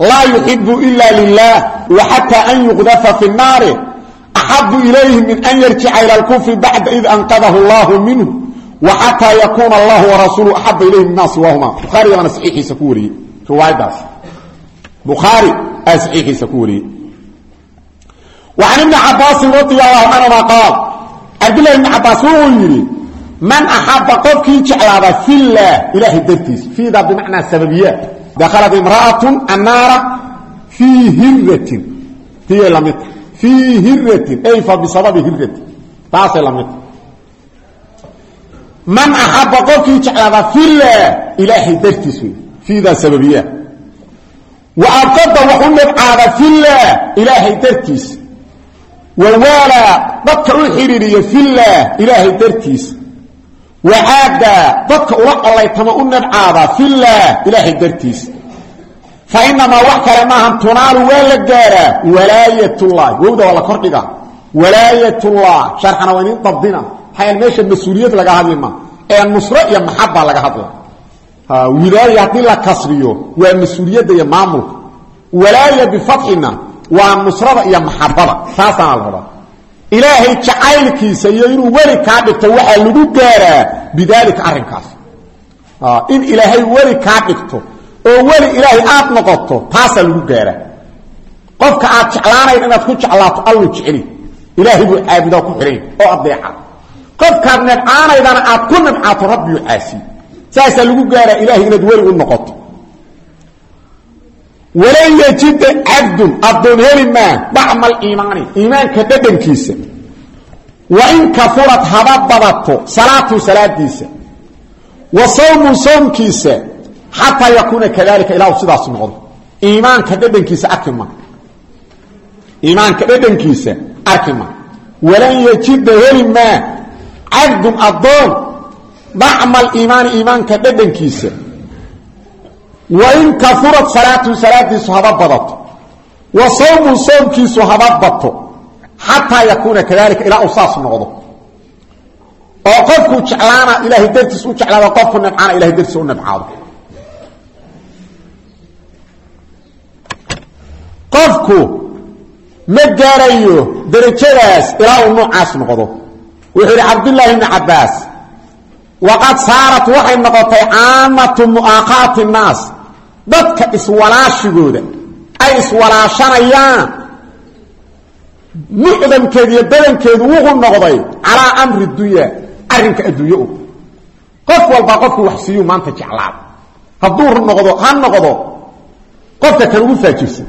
laa yuxibu ila lilah waxataa an yuqdafa fi nnaari axabu ilayhi min an yarjica ila alkufri bacda id anqadahu allahu minhu waxataa yakuuna allahu warasuuluhu axaba ilayhi mimaa siwaahuma. Buhaari aana saxiixiisa ku wariyey riwaayadaas. Bukhaari aa saxiixiisa ku wariyey. Wacan ibni cabaasin radi allahu canhuma qaal cabdillahi ibni cabaas wuxuu yidhi man axaba qofkii jeclaada filah ilahay dartiis. Fiida bimacnaa sababiya. Dakhalat imraatun annaara fii hiratin tiyay lamidta fii hiratin ay fa bisababi hiratin taasay lamidta man axaba qofkii jeclaada filah ilaahay dartiis wey fiidaa sababiya. Wa abqada waxu nibcaada filah ilaahay dartiis. Wa waalaa dadka u xidhiiriya filah ilaahay dartiis wacaadaa dadka ula collaytama u nabcaada fillaah ilaahay dartiis fa inamaa wax kale maahan tunaalu waa la gaaraa walaayatullahi wowda waa la kordhiga walaayatullah sharxana waa inin dabdina maxaa meesha mas'uuliyad laga hadli ma ee nusro iyo maxaba laga hadla wilaaya haddii la kasriyo waa mas'uuliyadda iyo maamulka walaaya bifatxina waa nusrada iyo maxabada ilaahay jacaylkiisa iyo inuu weli kaa dhigto waxaa lagu gaaraa bidaalika arrinkaas. In ilaahay weli kaa dhigto oo weli ilaahay aad noqoto taasaa lagu gaaraa. Qofka aad jeclaanayn inaad ku jeclaato allu jeceli ilaahay buu caabudaa ku xidhan oo adeeca qofkaad nabcaanaydana aad ku nabcaato rabbiyuu caasiy saasaa lagu gaaraa ilaahay inaad weli walan yajida cabdun addoon heli maa dacma aliimaani iimaanka dhadhankiisa. Wa in kafurad haba badato salaatu salaadiisa. Wa sawmu sawmkiisa xataa yakuuna kadalika ilaahu sidaas noqdo. Iimaanka dhadhankiisa arki ma. Iimaanka dhadhankiisa arki ma. Walan yajida heli maa cabdun addoon dacma aliimaani iimaanka dhadhankiisa wain kaurad salaatu salaadiisu haba badato wa sawmu soomkiisu haba bato xataa yakuuna kadalika ilaa uu saas noqdo oo qofkuu jeclaana ilahay dartiis u jeclaado qofku nabcaana ilahay dartiis u nabcaado qofku ma gaarayo derajadaas ilaa uu noocaas noqdo wuxuu yidhi cabdullaahi bni cabbaas waqad dadka iswalaashigooda ay iswalaashanayaan. Mucdamkeedu iyo badankeedu wuxuu noqday calaa amri dunya arrinka adduunye qof walba qofku wax siiyuu maanta jeclaada hadduu noqdo ha noqdo qofka kan ugu faajirsan.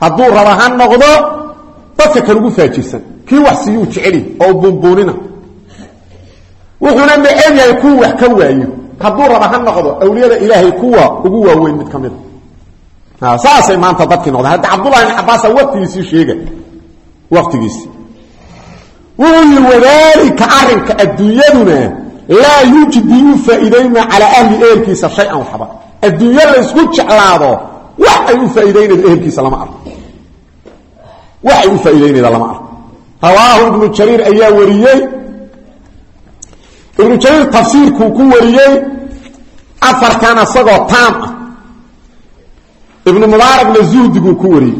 Hadduu rabo ha noqdo dadka kan ugu faajirsan. Kii wax siiyuu jeceli oo buunbuunina. Wuxuuna neceb yahay kuu wax ka waayo hadduu raba ha noqdo awliyada ilaahay kuwa ugu waaweyn mid ka mida saasay maanta dadkii noqdeen. Hadda cabdullahi ibn cabaasa waqtigiisii sheega waqtigiisii wuxuu yihi wadaalika arrinka adduunyaduna laa yujdi u faa'iidayma calaa ahli ehelkiisa shay-an waxba. Adduunyo la isku jeclaado wax ay u faa'iidaynaydo ehelkiisa lama arko. Wax ay u faa'iidaynayda lama arko. Rawaahu ibnu jariir ayaa wariyey ibnu jariir tafsiirkuu ku wariyey afarkan asagoo taam ah. Ibnu mubaaragna zuhdiguu ku wariyey.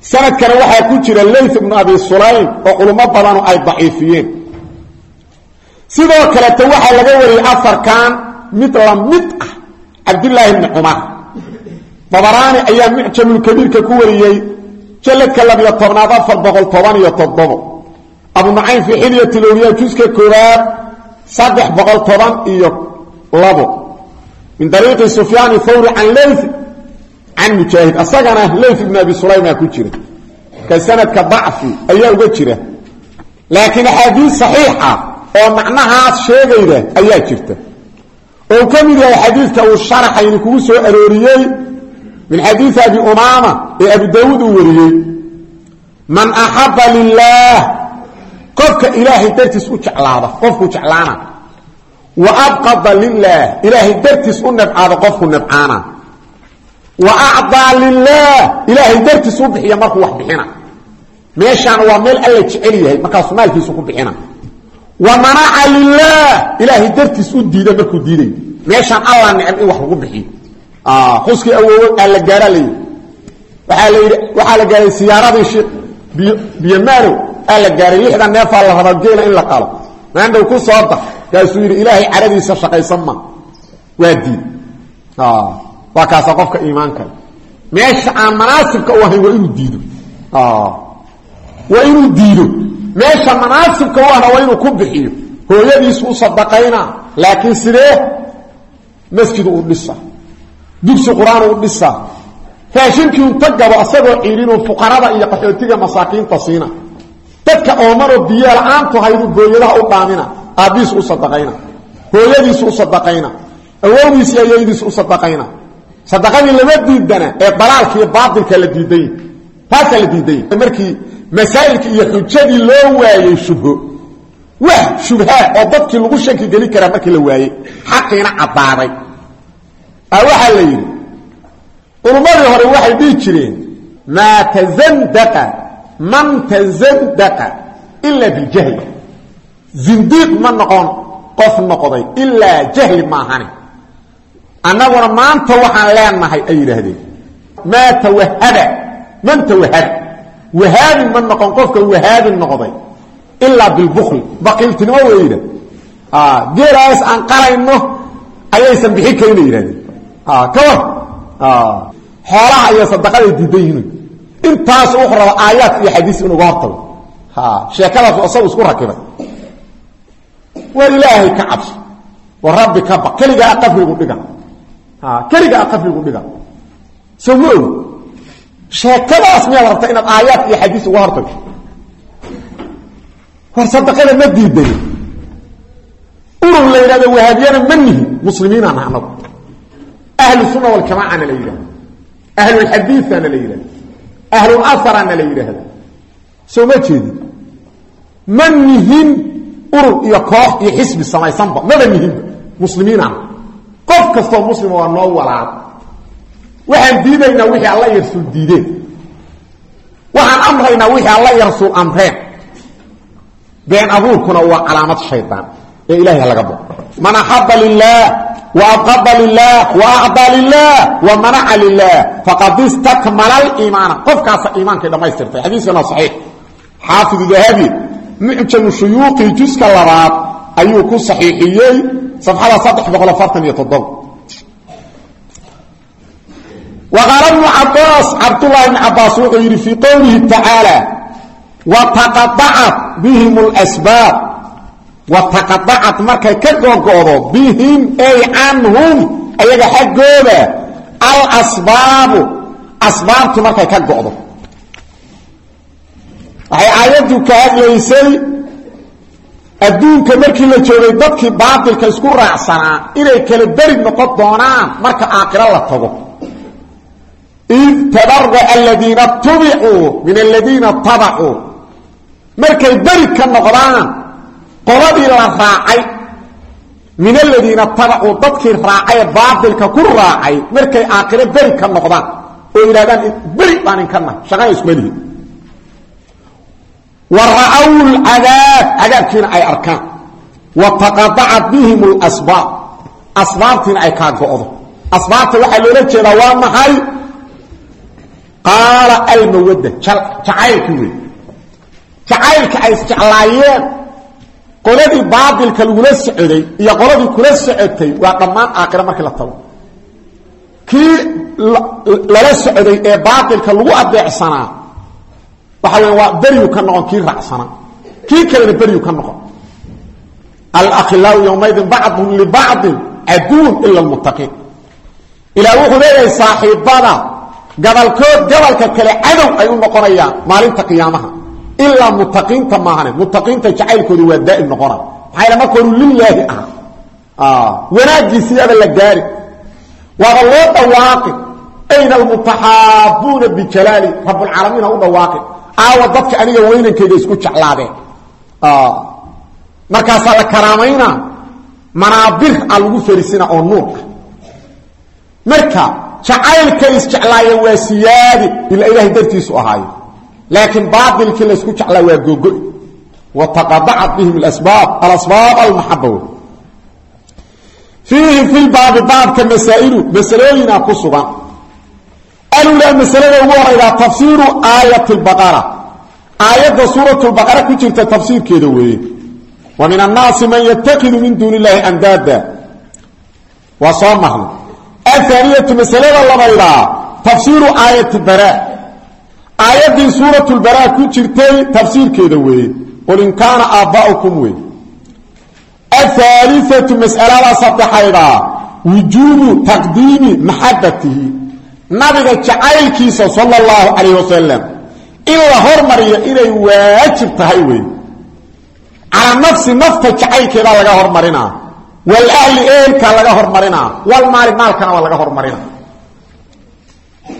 Sanadkana waxaa ku jira layth ibnu abi sulaym oo culummo badanu ay daciifiyeen. Sidoo kaleeto waxaa laga wariyey afarkan mid la mid ah cabdulaahi bni cumar dabaraani ayaa mucjamulkabiirka ku wariyey jalladka labiyo tobnaad afar boqol toban iyo toddobo. Abu nucaym fii xilyati lowliya juska koowaad saddex boqol toban iyo labo. Min dariiqi sufyaan thawri can layth can mujaahid. Asagana layth ibn abi sulaymaa ku jira. Ka sanadka dacfi ayaa uga jira. Laakiin axaadiis saxiixa oo macnahaas sheegayda ayaa jirta. Oo ka mid yahay xadiidka uu sharaxayni kugu soo arooriyey min xadiidi abi umaama ee abu daawuud uu wariyey. Man qofka ilaahay dartiis u jeclaada qofkuu jeclaana. Wa abqada lilaah ilaahay dartiis u nabcaada qofku nabcaana wa acdaa lilaah ilaahay dartiis u bixiya markuu wax bixina. Meeshaan waa meel alla jecel yahay markaasuu maalkiisu ku bixina. Wa manaca lilaah ilaahay dartiis u diida markuu diiday. Meeshaan alla necb in wax lagu bixiyo xuskii awoowo alla gaara layidhi waaa la yidhi waxaa la gaaray siyaaradii biyomaalow aa la gaaray lixdan neefaa la rabaa geela in la qalo maandhow ku soo dar kaasuu yidhi ilaahay caradiisa shaqaysan ma. Waa diid waa kaasa qofka iimaanka meesha aan manaasibka u ahayn waa diido. Waa inuu diido. Meesha manaasibka u ahna waa ku bixiyo. Hooyadiisu u sadaqayna laakiin sidee? Masjidu u dhisa. Dugsi qur'aan u dhisa. Raashinkii unta gabo asagoo ciirinuu fuqarada iyo qaxootiga masaakiinta siina dadka oomanoo biyo la'aantu haydu gooyadaha u dhaamina aabbihiis u sadaqayna. Hooyadiisu u sadaqayna. Awowdiis iyo ayadiis u sadaqayna. Sadaqadii lama diidana ee dalaalka iyo la diiday. Taasaa la diiday. Markii masaa'ilkii iyo xujadii loo waayey shubho. Wax shubhaa oo dadkii lagu shaki geli karaa markii la waayey xaqiina caddaaday waxaa la yidhi culummadii hore waxay dhihi jireen maa tazandaqa man tazandaqa ila biljahli. Zindiiq ma noqon qof noqday ilaa jahli maahane annaguna maanta waxaan leenahay ay yidhaahdeen maa tawahaba man tawahaba wahaabi ma noqon qofka wahaabi noqday ilaa bilbukli baqiiltinimo weyda geelaas aan qalayno ayaysan bixin karin yidhahdeen ka war xoolaha iyo sadaqaday diidan yihiin intaas wuxuu raba aayaad iyo xadiis inuga hortago. Sheekadaasu asagu isku rakibay. War ilaahay ka cabso war rabbi ka ba keligaa qabrigu dhiga. Keligaa qabrigu dhiga. Soo ma og sheekadaas miyaad rabta inaad aayaad iyo xadiis uga hortago? War sadaqada ma diidani urur la yidhahdo wahaabiyana ma nihi muslimiinaan anagu ahlu sunna waljamaacana la yidhahdo. Ahlulxadiiana la yidhahdo ahlulaharana la yidhaahdo. Soo ma jeedin? Ma nihin urur iyo koox iyo xisbi samaysanba? Maba nihinba muslimiinaan. Qof kastoo muslima waa noo walaal. Waxaan diidaynaa wixii alla iyo rasuul diideen. Waxaan amraynaa wixii alla iyo rasuul amreen. Been abuurkuna waa calaamad shaydaan ee ilahay halaga bo. Man axaba lilah waabqada lilah waacda lilah wamanaca lilah faqad istakmala aliimaana qofkaasa iimaankay dhammaystirtay. Xadiiskana saxiix. Xaafidu dahabi mucjamu shuyuuqi juska labaad ayuu ku saxiixiyey safxada saddex boqol afartan iyo toddoba. Wqaala bnu cabaas cabdulahi bn cabaas wuxuu yidhi fii qowlihi tacaala wataqadacat bihim اlsbaab wataqaacad markay ka gogo'do bihim ay canhum ayaga xaggooda alasbaabu asbaabtu markay ka go'do. Waxay aayaddu ka hadlaysay adduunka markii la joogay dadkii baatilka isku raacsanaa inay kala berig noqon doonaan marka aakhiro la tago. Id tabara'a aladiina tubicuu min aladiina tabacuu qoladii la raacay. Min aladiina tabacuu dadkii raacay baatilka ku raacay markay aakhiro beri ka noqdaan oo yidhahdaan beri baan inkana shaqana isma lihi wa ra'aw lcadaab cadaabkiina ay arkaan. Wa taqadacat bihim lasbaab asbaabtiina ay kaa go'do. Asbaabta waxaa loola jeedaa waa maxay? Qaala almawadda jacaylkii wey jacaylka ay isjeclaayeen qoladii baatilka lagula socday iyo qoladii kula socotay waa dhammaan aakhira markii la tago. Kii lala socday ee baatilka lagu adeecsanaa waxa weya waa beryu ka noqon kii raacsanaa kii kalena beryu ka noqon. Alakhilaau yowmaydin bacduhum libacdin caduun ila lmuttaqiin ilaa wuxuu leeyahay saaxiibada gabalkood gabalka kale cadow ay u noqonayaan maalinta qiyaamaha ilaa mutaqiinta maahane mutaqiinta jacaylkooda waa daa'im noqona maxaa yl marka horu lilaahi ah wanaagiisiyaaba la gaari waaba loo dhawaaqi ayna almutaxaabuuna bijalaali rabbulcaalamiin ha u dhawaaqi aawa dadka aniga weynankayga isku jeclaadeen markaasaa la karaamaynaa manaabir a lagu ferisina oo nuur ah marka jacaylkay isjeclaayeen waa siyaadi ila ilaahay dartiisu ahaaye laakiin baailkii laysku jeclaa waa googo wataqadacat bihim asbaab alasbaab almaxaba fiihi fi lbaabi baabka masaa'ilu masalooyina ku sugan. Alulaa masalada ugu horaydaa tafsiiru aayati lbaqara aayadda suurat lbaqara ku jirta tafsiirkeeda weeye. Wa min annaasi man yattakidu min duuni illahi andaada. Waa soo marnay ahaaniyatu masalada labaydaa tafsiiru aayati bara aayaddii suurat lbaraa ku jirtay tafsiirkeeda weeye. Qul in kaana aabba'ukum wey ahaaliatu mas'alada saddexaydaa wujuubu taqdiimi maxabatihi nabiga jacaylkiisa sala allahu calayh wasalam in la hormariyo inay waajib tahay wey calaa nafsi nafta jacaylkeedaa laga hormarinaa. Walahli eelkaa laga hormarinaa. Walmaali maalkana waa laga hormarina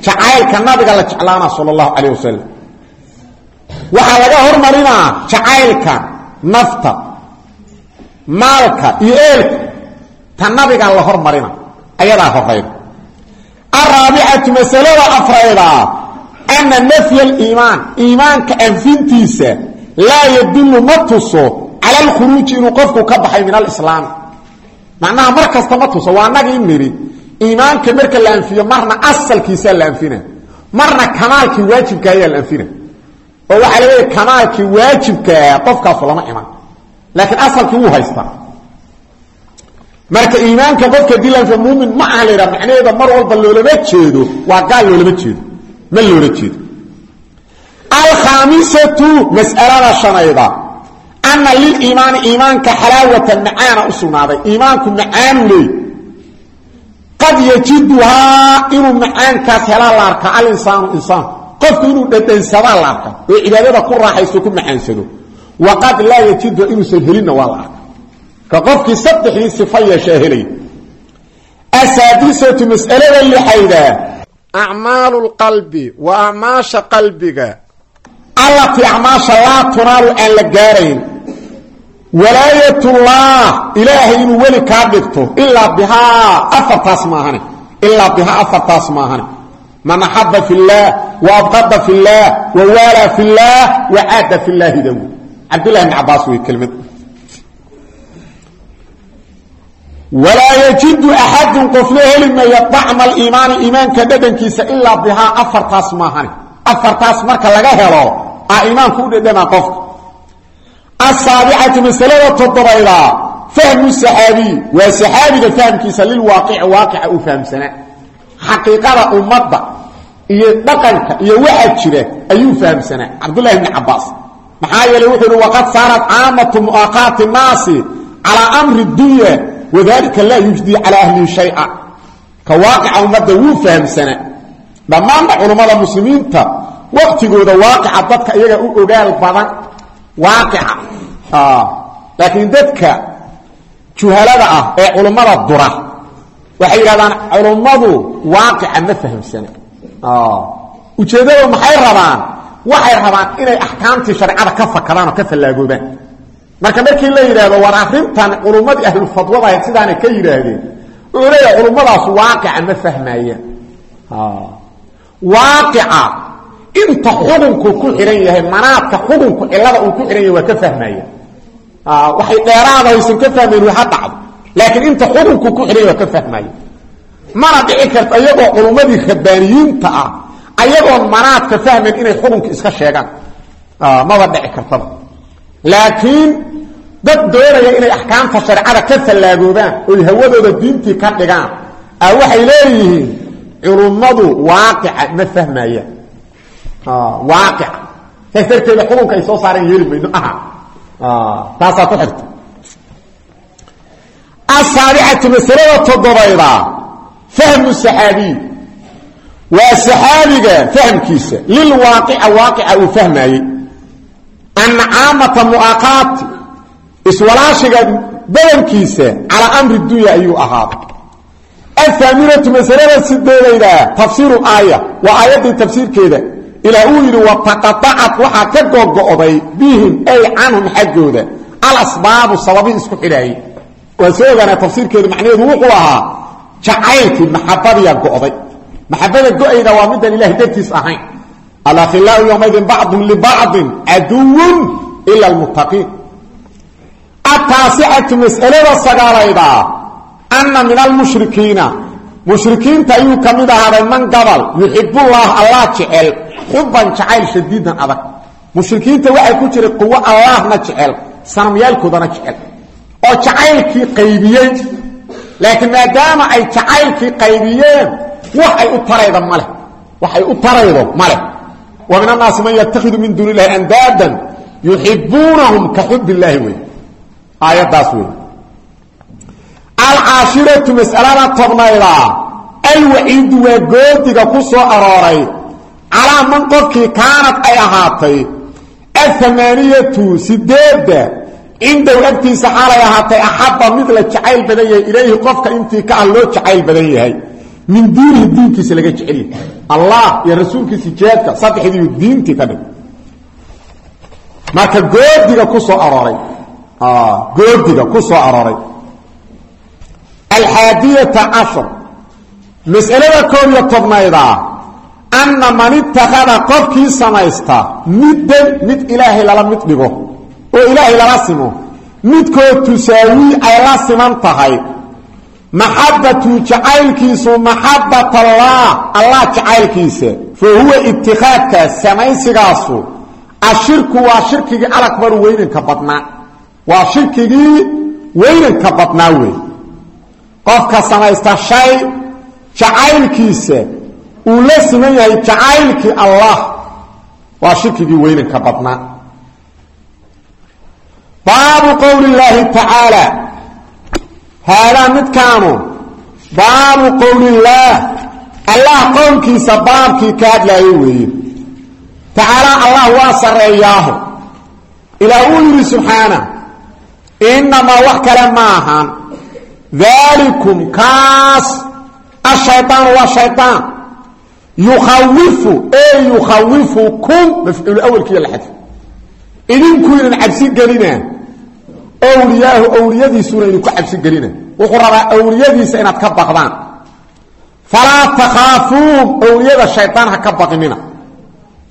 jacaylka nabiga la jeclaana sal اlahu alayh wasalam waxaa laga hormarinaa jacaylka nafta maalka iyo eelka. Ta nabigaa la hormarina ayadaa horayda araabicatu masalada afraydaa ana nafya aliimaan iimaanka anfintiisa laa yadullu ma tuso cala alkhuruuji inuu qofku ka baxay min alislaam. Macnaha mar kasta iimaanka marka la anfiyo marna asalkiisaa la anfina. Marna kamaalkii waajibka ayaa la anfina. Oo waxaa laleeya kamaalkii waajibkaa qofkaasu lama iman. Laakiin asalkii wuu haystaa marka iimaanka qofka haddii la muumin ma aha la yidhaha macnaheeda mar walba loolama jeedo waa gaal loolama jeedo. Ma loola jeedo. Alkhaamisatu mas'alada shanayda. Ana liliimaani iimaanka xalaawatan macaana u sugnaaday. Iimaanku macaanu leey qad yajiduhaa inuu macaankaas helaa la arkaa alinsaanu insaan. Qofku inuu dhadhansadaa la arka oo cibaadada ku raaxaysto ku macaansado. Waqad laa yajiduha inuusan helinna waa la arka ka qofkii saddexdii sifa yeeshaa helay. Asaadisatu mas'alada lixaydaa acmaalu lqalbi waa acmaasha qalbiga. Allatii acmaasha laa tunaalu aan la gaarayn walaayatullah ilaahay inuu weli kaa dhigto ilaa bihaa afartaas maahane ilaa bihaa afartaas maahane man axaba fi اllaah waabqada fi اllaah wawaalaa fi اllaah wacaada fi llaahi daw cabdullahi bn cabaas wey kelmad walaa yajidu axadun qofna heli maya dacma aliimaani iimaanka dhadhankiisa ilaa bihaa afartaas maahane afartaas marka laga helo a iimaanku u dhadhamaa qofka asaabicatu masalada toddobaydaa fahmu saxaabiy waa saxaabiga fahmkiisa lilwaaqici waaqica uu fahamsanaa xaqiiqada ummadda iyo dhaqanka iyo waxa jira ayuu fahamsanaa cabdullahi bni cabaas maxaa yeeley wuxuu uhi waqad saarat caamatu mu'aqaati nnaasi calaa amri dunya wadalika laa yujdi calaa ahlihi shaya ka waaqica ummadda wuu fahamsanaa dhammaanna culummada muslimiinta waqtigooda waaqica dadka iyaga u ogaal waaqica. Laakiin dadka juhalada ah ee culummada dura waxay yidhahdaan culummadu waaqica ma fahamsana ujeeddada maxay rabaan? Waxay rabaan inay axkaamtii shareecada ka fakadaan oo ka fallaagoobaan marka markii la yidhaahdo war arrintan culummadii ahlufadwada ahayd sidaanay ka yidhaahdeen. Wuxuu leeyahay culummadaas waaqica ma fahmayaan waaqica inta xukunku ku xihan yahay manaadka xukunku cilada uu ku xihan yahay waa ka fahmaya. Waxay dheeraada aysan ka fahmayn ha dhacdo laakiin inta xukunku ku xihan yahay waa ka fahmaya. Mana dhici karto iyagoo culummadii rabbaaniyiinta ah ayagoon manaadka fahmayn inay xukunka iska sheegaan. Maba dhici kartaba. Laakiin dad doonaya inay axkaamta shareecada ka fallaagoobaan oy hawadooda diintii ka dhigaan a waxay leeyihiin culummadu waaqica ma fahmayaan waaqica saas darteeda xukunka ay soo saareen yeeli mayno aha taasaa ku xigta asaabicatu masalada toddobayda fahmu saxaabiy waa saxaabiga fahmkiisa lilwaaqica waaqica uu fahmaayey ana caamata mu'aqaati iswalaashiga badankiisa calaa amri dunya ayuu ahaaday athaaminatu masalada sideedaydaa tafsiiru aaya waa aayaddii tafsiirkeeda ilaa uu yidhi wataqaacat waxaa ka gogo'day bihim ay canhum xaggooda. Alasbaabu sababi isku xidhaayey waan soo ogaanaa tafsiirkeedu macnaheedu wuxuu ahaa jacaylkii maxabadiya go'day. Maxabada go'ayda waa midaan ilahay dartiis ahayn. Alakhilaau yowmaydin bacdum libacdin caduwun ila almuttaqiin ataasicatu mas'alada sagaalaydaa anna min almushrikiina mushrikiinta ayuu ka mid ahaaday man gabal yuxibullah allah jecel xuban jacayl shadiidan adag. Mushrikiinta waxay ku jiray quwo allahna jecel sanamyaalkoodana jecel. Oo jacaylkii qaybiyey. Laakiin maadaama ay jacaylkii qaybiyeen wax ay u tarayda maleh wax ay u taraydo maleh wa min annaasi man yatakhidu min duuni illahi andaadan yuxibuunahum ka xub illaahi wey aayaddaas wey alcaashiratu mas'alada tobnayda alwaciidu waa goodiga ku calaa man qofkii kaanad ay ahaatay athamaaniyatu sideedda cindow agtiisa xaalay ahaatay axabba mid la jacayl badan yahay ilayhi qofka intii ka ah loo jacayl badan yahay. Min diinihi diinkiisa laga jecel yahay. Allah iyo rasuulkiisa jihaadka saddexdiiu diintii ka dhig marka goodiga ku soo arooray goodiga ku soo arooray. Alxaadiyata cashar. Mas'alada koob anna man ittakhada qofkii samaysta middan mid ilaahay lala mid dhigo oo ilaahay lala simo midkood tusaawii ay la siman tahay. Maxabatu jacaylkiisu maxabat allah allah jacaylkiisa. Fa huwa itikaadkaas samaysigaasu. Ashirku waa shirkigii alakbaru weynanka badnaa waa shirkigii weynanka badnaa wey. Qofka samaysta shay jacaylkiisa uu la siman yahay jacaylkii allah. Waa shirkigii weynanka badnaa. Baabu qowli llaahi tacaala. Haadaa midkaanu. Baabu qowlillaah allah qownkiisa baabkii ka hadlaayo weeye. Tacaala allah waa sarreeyaaho ilaah uu yidhi subxaana innamaa wax kale ma ahaan daalikum kaas. Ashaydaanu waa yukhawifu ee yukhawifukum mafcuul awelkiiyo la xadfo idinku inan cabsi gelina wliyaahu awliyadiisuna idinku cabsi gelina wuxuu rabaa awliyadiisa inaad ka baqdaan falaa takhaafuun awliyada shayطaan ha ka baqinina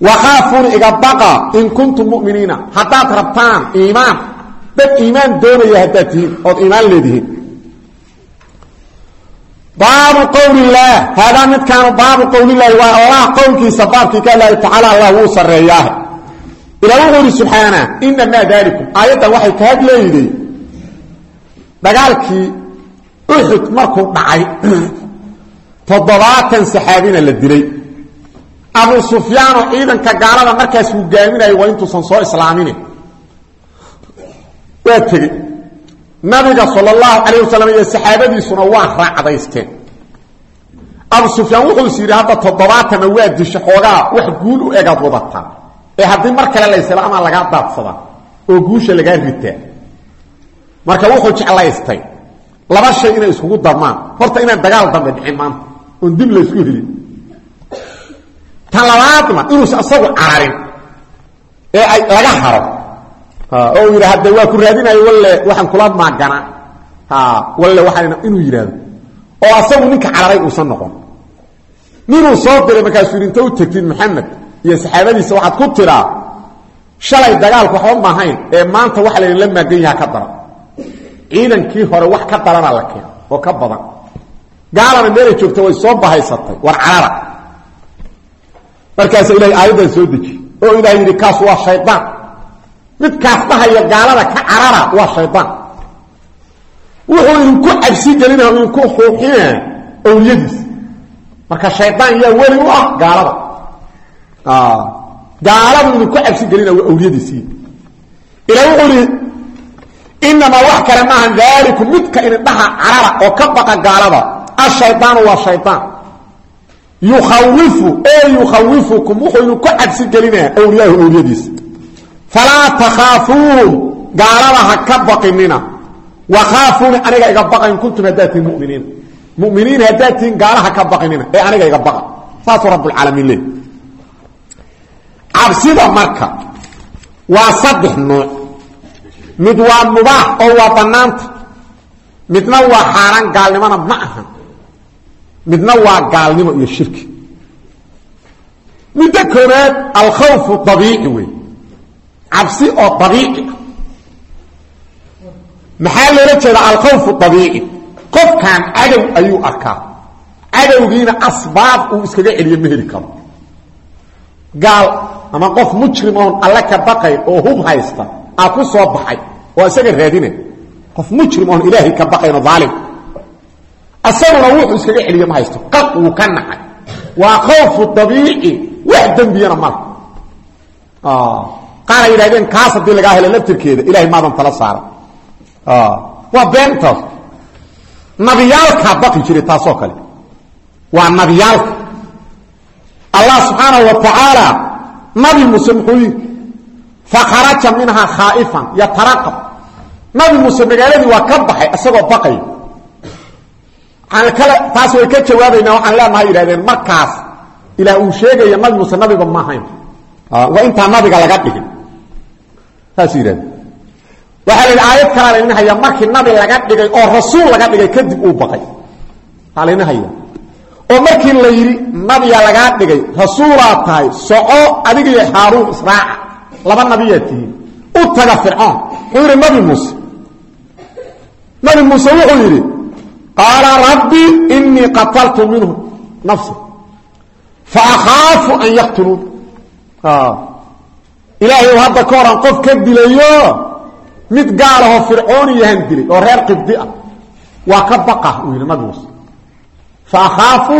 wakhaafuuna iga baqa in kuntum muminiina haddaad rabtaan iimaan dad iimaan doonaya baabu qowli illaah haadaa midkaanu baabu qowlilaahi waa allah qowlkiisa baabkii ka ilahi tacaala allah wuu sarreeyaah ilaa wuxuu ihi subxaana inamaa daalikum. Aayaddan waxay ka hadlayday dagaalkii uxud markuu dhacay. Toddobaatan saxaabina la dilay. Abu sufyaanoo ciidanka gaalada markaas hogaaminayay waa intuusan soo islaamin waa tegey nabiga sal اllahu calayh wasalam iyo saxaabadiisuna waa raacdaysteen. Abu sufyaan wuxuu is yidhi hadda toddobaatanna waa disha xoogaa wax guul u egaad wadataa. Ee haddii mar kale laysla amaa lagaa daadsadaa oo guusha lagaa ritaa marka wuxuu jeclaystay laba shay inay iskugu darmaan. Horta inaan dagaal dambe dhicin maanta oon dib laysku helin. Tan labaadna inuusan asagu cararin ee ay laga haro oo yidhi hadde waa ku raadinayo walle waxaan kula maagana. Walle waxaan inuu yidhaahdo. Oo asagu ninka cararay uusan noqon. Ninuu soo diray markaasuu yidhi u tegtid maxamed iyo saxaabadiisa waxaad ku tiraa? Shalay dagaalku waxba maahayn ee maanta waxa la la maagan yaha ka daran. Ciidankii hore wax ka darana la keen oo ka badan. Gaalana meelay joogta way soo bahaysatay war carara. Markaasa ilahay aayaddan soo deji. Oo ilahay yidhi kaas waa shaydaan midkaas dhahaya gaalada ka carara waa shaydaan wuxuu idinku cabsi gelinaya idinku xuuxinaa awliyadiisa marka shaydaan yaa weli u ah gaalada. Gaaladu idinku cabsi gelina waa awliyadiisii ila wuxuu ihi inamaa wax kale maaha daalikum midka idindhaha carara oo ka baqa gaalada. Ashaydaanu waa shaydaan yukhawifu ee yukhawifukum wuxuu idinku cabsi gelinaa awliyaahu awliyadiisa falaa takhaafuuhum gaalada ha ka baqinina wakhaafuuni aniga iga baqa in kuntum haddaad tihin muminiin muminiin haddaad tihin gaala ha ka baqinina ee aniga iga baqa saasuu rabbulcaalamiin leey cabsida marka waa saddex nuuc mid waa mubaax oo waa bannaanta midna waa xaaraan gaalnimona ma aha midna waa gaalnimo iyo shirki midda cabsi oo abiici ah maxaa loola jeeda alkhawfu abiici qofkan cadow ayuu arkaa. Cadowgiina asbaab uu iskaga celiyo ma heli karo. Gaal ama qof mujrim oon alle ka baqayn oo hub haysta aa ku soo baxay oo isaga raadina qof mujrim oon ilaahay ka baqaynoo aalim asaguna wuxuu iskaga celiyo ma haysto. Qaq wuu ka nacay. Waa khawfu abiici wax dembiyana mala qaara yidhahdeen kaas haddii lagaa helo laftirkeeda ilahay maadan tala saara waa beentaas nabiyaalkaa baqi jiray taasoo kale. Waa nabiyaalka. Allah subxaanaه wa tacaala nabi muuse muxuu yidhi fakharaja minhaa khaa'ifan yataraqab. Nabi muuse magaaladii waa ka baxay isagoo baqaya aan kale taas way ka jawaabaynaa waxaan leenahay yidhahdeen markaas ilaah uu sheegaya nabi muuse nabiba ma ahayn. Waa intaa saas yidhahdeen waxaa la yidhi aayad kalaa layna haya markii nabi laga dhigay oo rasuul laga dhigay kadib uu baqay. Aa layna haya. Oo markii la yidhi nabiya lagaa dhigay rasuulaa tahay soco adigiyo haaruun israaca laba nabiyaa tihiin u taga fircoon. Wuxuu yidhi nabi muuse. Nabi muuse wuxuu yidhi qaala rabbi inii ilaahay hadda ka horan qof ka dilayo mid gaalahoo fircooniyahan dilay oo reer qibdi ah waa ka baqa uu yidhi nabi muuse faahaafu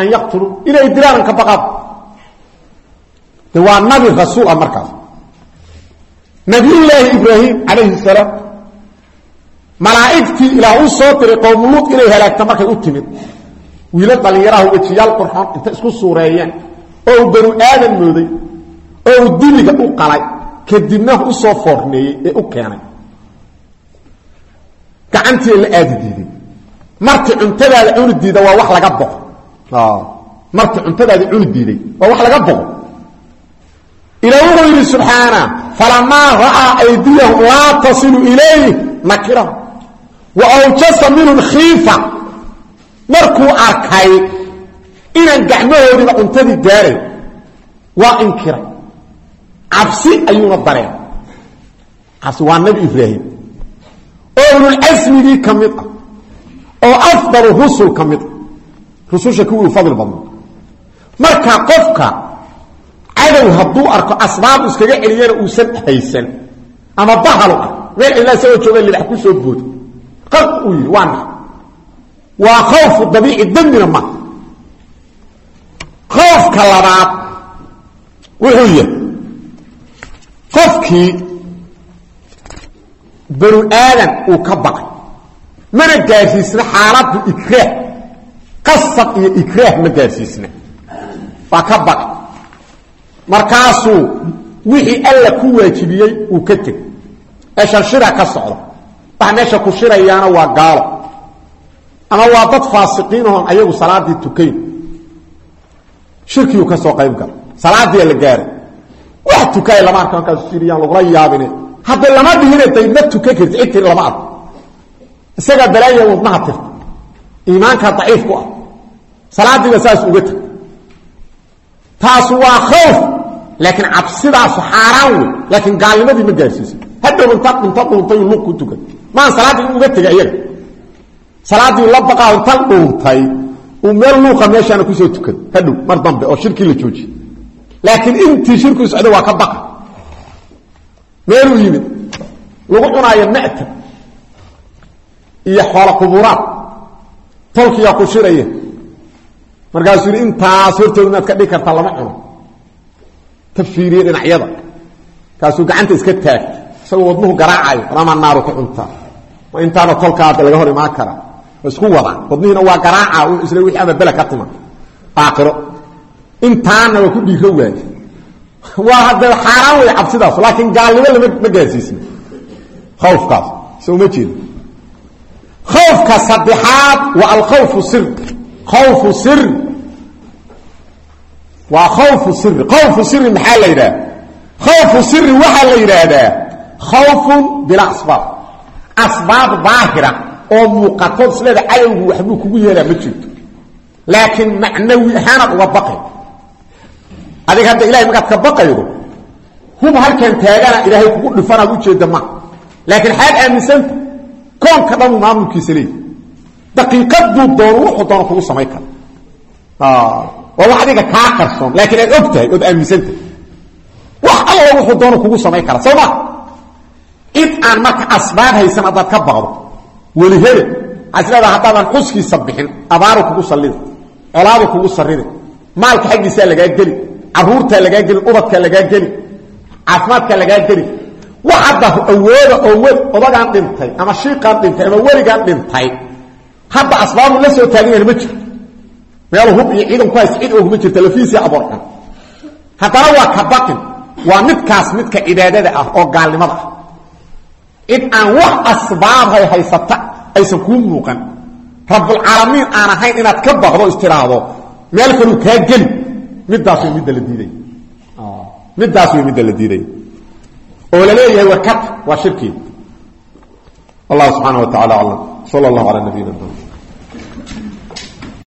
an yaqtuluun inay dilaanan ka baqaab de waa nabi rasuul ah markaas. Nabiyullaahi ibraahim calayhi salaam malaa'igtii ilaah u soo diray qowmuluud inay halaagta markay u timid. Wiilal dhallinyaraha wejiyaal qurxoon inta isku suureeyeen oo uu banu aadan mooday oo uu diliga u qalay kadibna u soo foorneeyey ee u keenay. Gacantii la aadi diiday marti cuntadaada cuni diida waa wax laga boqo. Marti cuntadaada cuni diiday waa wax laga boqo. Ila wuxuu yidhi subxaana falamaa ra'aa aydiyahum laa tasilu ilayh nakirahum wa awjasa minhum khiifa markuu arkay inaan gacmahoodiiba cuntadii gaaray waa inkiray cabsi ayuuna dareen cabsi waa nabi ibraahim. Oo ululcasmigii ka mid ah. Oo afdalu rusul ka mid ah. Rususha kuwii u fadli badna marka qofka cadow hadduu arko asbaab iskaga celiyana uusan haysan ama bahalu ah meel cidlaa isagoo jooga libax ku soo booda qaq uu yidhi waa nax waa khawfu dabiici dembina ma. Khoofka labaad wuxuu yahay qofkii banu aadan uu ka baqay. Mana gaadhsiisna xaaladdu ikraah qasab iyo ikraah ma gaadhsiisna waa ka baqay. Markaasuu wixii alla ku waajibiyey uu ka teg ee shanshira ka socda waxa meesha ku shirayaana waa gaalo. Ama waa dad faasiqiin oon ayagu salaadii tukayn. Shirkiyu ka soo qayb gala salaadiia la gaaray wax tukay lama arka markaas shiriyaan lagula yaabine. Hadda lama dhihine day ma tukan karti cid tiri lama arko. Isagaa balaaya wadnaha tirta iimaankaa daciif ku ah. Salaadiiba saas uga teg taasu waa khawf laakiin cabsidaasu xaaraan wey laakiin gaalnimadii ma gaarsiisa hadhow inta inta dhuuntay lug ku tukan maan salaaddii uga tegay iyaga salaaddii la baqaa inta dhuuntay uu meel luuqa meeshaana ku soo tukan hadhow mar dambe oo shirkii la joojiye laakiin intii shirkiu socda waa ka baqa. Meeluu yimid. Lagu cunaayo ma'tab iyo xoolo quburaad tolkiyaa ku shiraya. Markaasuu yidhi intaas hortooda inaad ka dhigi kartaa lama cuno. Ta fiiriye dhinacyada. Kaasuu gacanta iska taagtay. Isagoo wadnuhu garaacayo ramaa naaru ku cuntaa. Ma intaana tolkaada laga hor imaan karaa. Isku wadaa. Wadnihiina waa garaaca isla wixii ama bela ka tima aakhiro intaana waa ku dhiiro waaye waa hadda xaaraan wey cabsidaas laakiin gaalnimo lama ma gaarsiisna khawfkaas soo ma jeeda khawfka saddexaad waa alkhawfu sir. Khawfu sir. Waa khawfu siri khawfu siri maxaa la yidhaha khawfu siri waxaa la yidhaahdaa khawfun bilaa asbaab. Asbaab daahira oo muuqatood isleeda cadowgu waxbuu kugu yeelaa ma jirto. Laakiin macnawi ahaanaad uga baqay adiga hadda ilahay markaad ka baqaydo hub halkan taagana ilaahay kugu dhifanaad ujeedda ma. Laakiin xaad aaminsanta koonka dhanuu maamulkiisa leey daqiiqaduu doono wuxuu doono kugu samayn kara. Waa wax adiga kaa qarsoon laakiin aad og tahay ood aaminsantahay wax alla wuxuu doono kugu samayn kara soo ma? Cid aan marka asbaab haysan haddaad ka baqdo weli hele waxaa is leedaha haddaadan xuskiisa bixin abaaru kugu sallida colaadu kugu sarrida maalka xaggiisaa lagaa geli caruurtaa lagaa geli ubadkaa lagaa geli caafimaadkaa lagaa geli. Wax hadda awooda oo weli odagaan dhintay ama shiiqaan dhintay ama weligaan dhintay. Hadda asbaabu la soo taagan yahan ma jirto meel hub iyo ciidan ku haysa cid ogma jirta lafiisii aboorxun haddana waa ka baqin waa midkaas midka cibaadada ah oo gaalnimada ah. Aan wax asbaabhay haysata aysan kuu muuqan. Rabbulcaalamiin aan ahayn inaad ka baqdo istiraahdo. Meel kaluu kaa geli midaas midda la diiday. Midaas way midda la diiday. Oo la leeyahay warkata waa shirkii wallahu subxaana wa tacala aclam calaa nabiyina mxamed